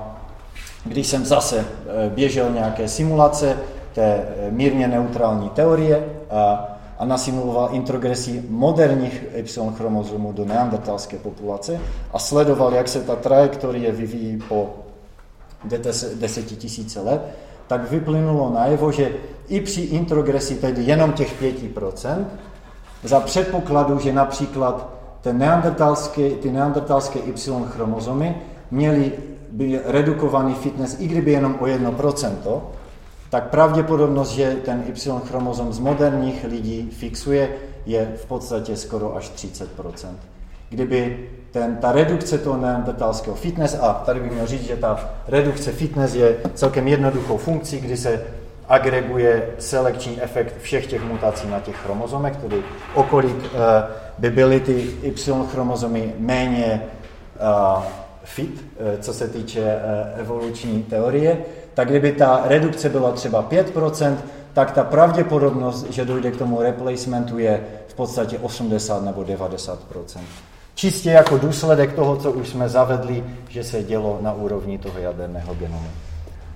když jsem zase e, běžel nějaké simulace té e, mírně neutrální teorie, a a nasimuloval introgresi moderních Y chromozomů do neandertalské populace a sledoval, jak se ta trajektorie vyvíjí po desetitisíce let, tak vyplynulo najevo, že i při introgresi, tedy jenom těch 5%, za předpokladu, že například ten neandertalské, ty neandertalské Y chromozomy měly by redukovaný fitness, i kdyby jenom o 1%, tak pravděpodobnost, že ten Y chromozom z moderních lidí fixuje, je v podstatě skoro až 30% Kdyby ten, ta redukce toho neandertalského fitness, a tady bych měl říct, že ta redukce fitness je celkem jednoduchou funkcí, kdy se agreguje selekční efekt všech těch mutací na těch chromozomech, tedy okolik uh, by byly ty Y chromozomy méně uh, fit, uh, co se týče evoluční teorie, tak kdyby ta redukce byla třeba 5%, tak ta pravděpodobnost, že dojde k tomu replacementu, je v podstatě 80 nebo 90%. Čistě jako důsledek toho, co už jsme zavedli, že se dělo na úrovni toho jaderného genomu.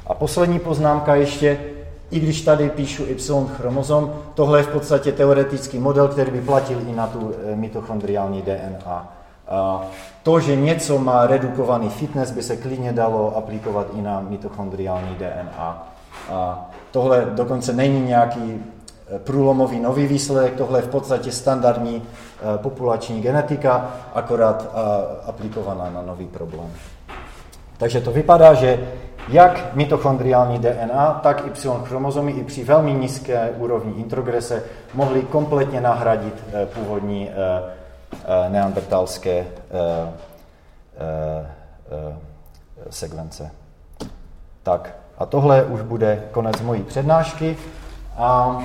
A poslední poznámka ještě, i když tady píšu Y chromozom, tohle je v podstatě teoretický model, který by platil i na tu eh, mitochondriální DNA. To, že něco má redukovaný fitness, by se klidně dalo aplikovat i na mitochondriální DNA. A tohle dokonce není nějaký e, průlomový nový výsledek, tohle je v podstatě standardní e, populační genetika, akorát aplikovaná na nový problém. Takže to vypadá, že jak mitochondriální DNA, tak Y chromozomy i při velmi nízké úrovni introgrese mohly kompletně nahradit původní neandertalské sekvence. Tak a tohle už bude konec mojí přednášky. A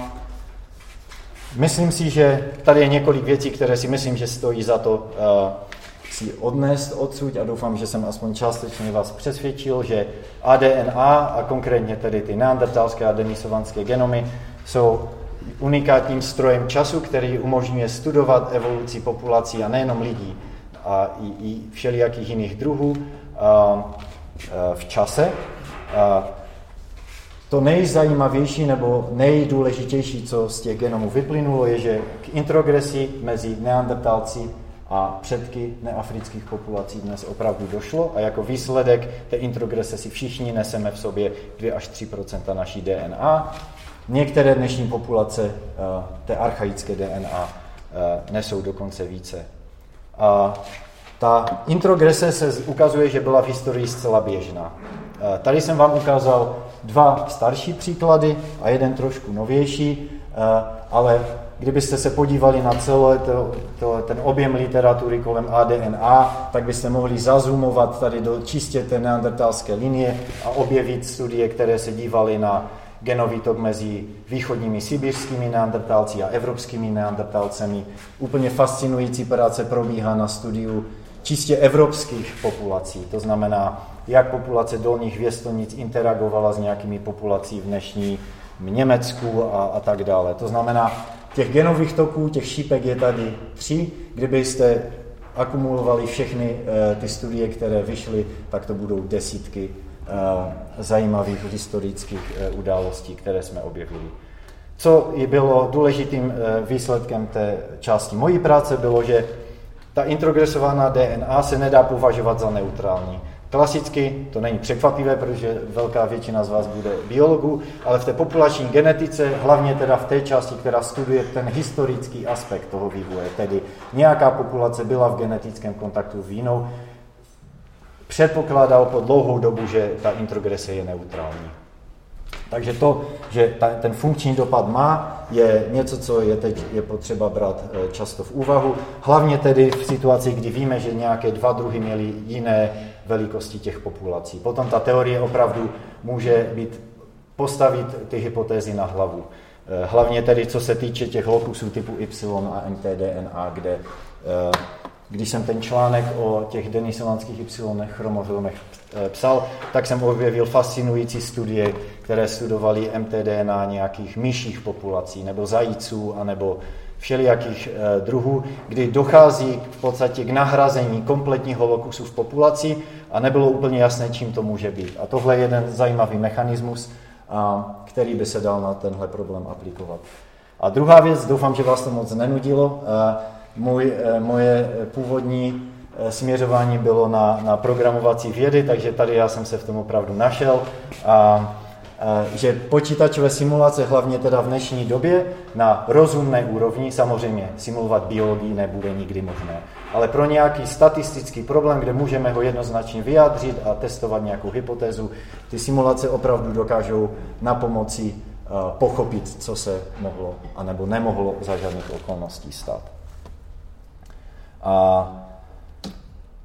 myslím si, že tady je několik věcí, které si myslím, že stojí za to si odnést odsud a doufám, že jsem aspoň částečně vás přesvědčil, že ADNA a konkrétně tedy ty neandertalské a denisovanské genomy jsou unikátním strojem času, který umožňuje studovat evoluci populací a nejenom lidí, a i, i všelijakých jiných druhů uh, uh, v čase. Uh, to nejzajímavější nebo nejdůležitější, co z těch genomů vyplynulo, je, že k introgresi mezi neandertalci a předky neafrických populací dnes opravdu došlo a jako výsledek té introgrese si všichni neseme v sobě 2 až 3% naší DNA. Některé dnešní populace eh, té archaické DNA eh, nesou dokonce více. A ta introgrese se ukazuje, že byla v historii zcela běžná. Eh, tady jsem vám ukázal dva starší příklady a jeden trošku novější, ale kdybyste se podívali na celé to, to, ten objem literatury kolem ADNA, tak byste mohli zazumovat tady do čistě té neandertalské linie a objevit studie, které se dívaly na genový tok mezi východními sibirskými neandertalci a evropskými neandertalcemi. Úplně fascinující práce probíhá na studiu čistě evropských populací, to znamená jak populace dolních věstonic interagovala s nějakými populací v dnešní Německu a, a tak dále. To znamená, těch genových toků, těch šípek je tady tři. Kdybyste akumulovali všechny uh, ty studie, které vyšly, tak to budou desítky zajímavých historických uh, událostí, které jsme objevili. Co i bylo důležitým výsledkem té části mojí práce, bylo, že ta introgresovaná DNA se nedá považovat za neutrální. Klasicky to není překvapivé, protože velká většina z vás bude biologů, ale v té populační genetice, hlavně teda v té části, která studuje ten historický aspekt toho vývoje, tedy nějaká populace byla v genetickém kontaktu s jinou, předpokládal po dlouhou dobu, že ta introgrese je neutrální. Takže to, že ta, ten funkční dopad má, je něco, co je teď je potřeba brát eh, často v úvahu. Hlavně tedy v situaci, kdy víme, že nějaké dva druhy měly jiné velikosti těch populací. Potom ta teorie opravdu může být postavit ty hypotézy na hlavu. Eh, hlavně tedy, co se týče těch lokusů typu Y a mtDNA, kde eh, když jsem ten článek o těch denisovanských Y chromozomech eh, psal, tak jsem objevil fascinující studie, které studovaly mtDNA nějakých myších populací, nebo zajíců, anebo všelijakých eh, druhů, kdy dochází v podstatě k nahrazení kompletního lokusu v populaci a nebylo úplně jasné, čím to může být. A tohle je jeden zajímavý mechanismus, který by se dal na tenhle problém aplikovat. A druhá věc, doufám, že vás to moc nenudilo, eh, můj, eh, moje původní směřování bylo na, na programovací vědy, takže tady já jsem se v tom opravdu našel. A Eh, že počítačové simulace, hlavně teda v dnešní době, na rozumné úrovni, samozřejmě simulovat biologii nebude nikdy možné, ale pro nějaký statistický problém, kde můžeme ho jednoznačně vyjádřit a testovat nějakou hypotézu, ty simulace opravdu dokážou na pomoci eh, pochopit, co se mohlo anebo nemohlo za žádných okolností stát. A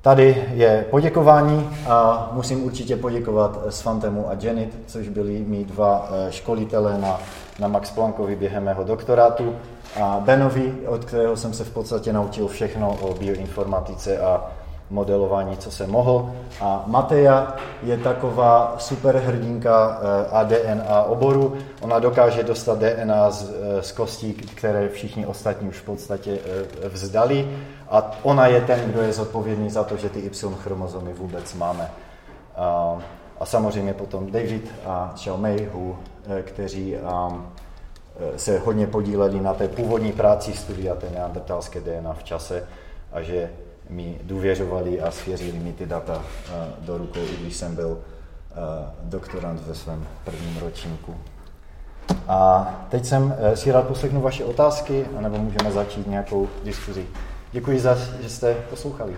Tady je poděkování a musím určitě poděkovat Svantemu a Janet, což byli mý dva eh, školitele na, na Max Planckovi během mého doktorátu a Benovi, od kterého jsem se v podstatě naučil všechno o bioinformatice a modelování, co se mohl. A Mateja je taková super hrdinka eh, ADNA oboru. Ona dokáže dostat DNA z, eh, z kostí, které všichni ostatní už v podstatě vzdali a ona je ten, kdo je zodpovědný za to, že ty Y chromozomy vůbec máme. A, a samozřejmě potom David a Xiaomei Hu, eh, kteří um, se hodně podíleli na té původní práci studia té neandertalské DNA v čase a že mi důvěřovali a svěřili mi ty data uh, do rukou, i když jsem byl uh, doktorant ve svém prvním ročníku. A teď jsem si rád poslechnu vaše otázky, anebo můžeme začít nějakou diskuzi. Děkuji za, že jste poslouchali.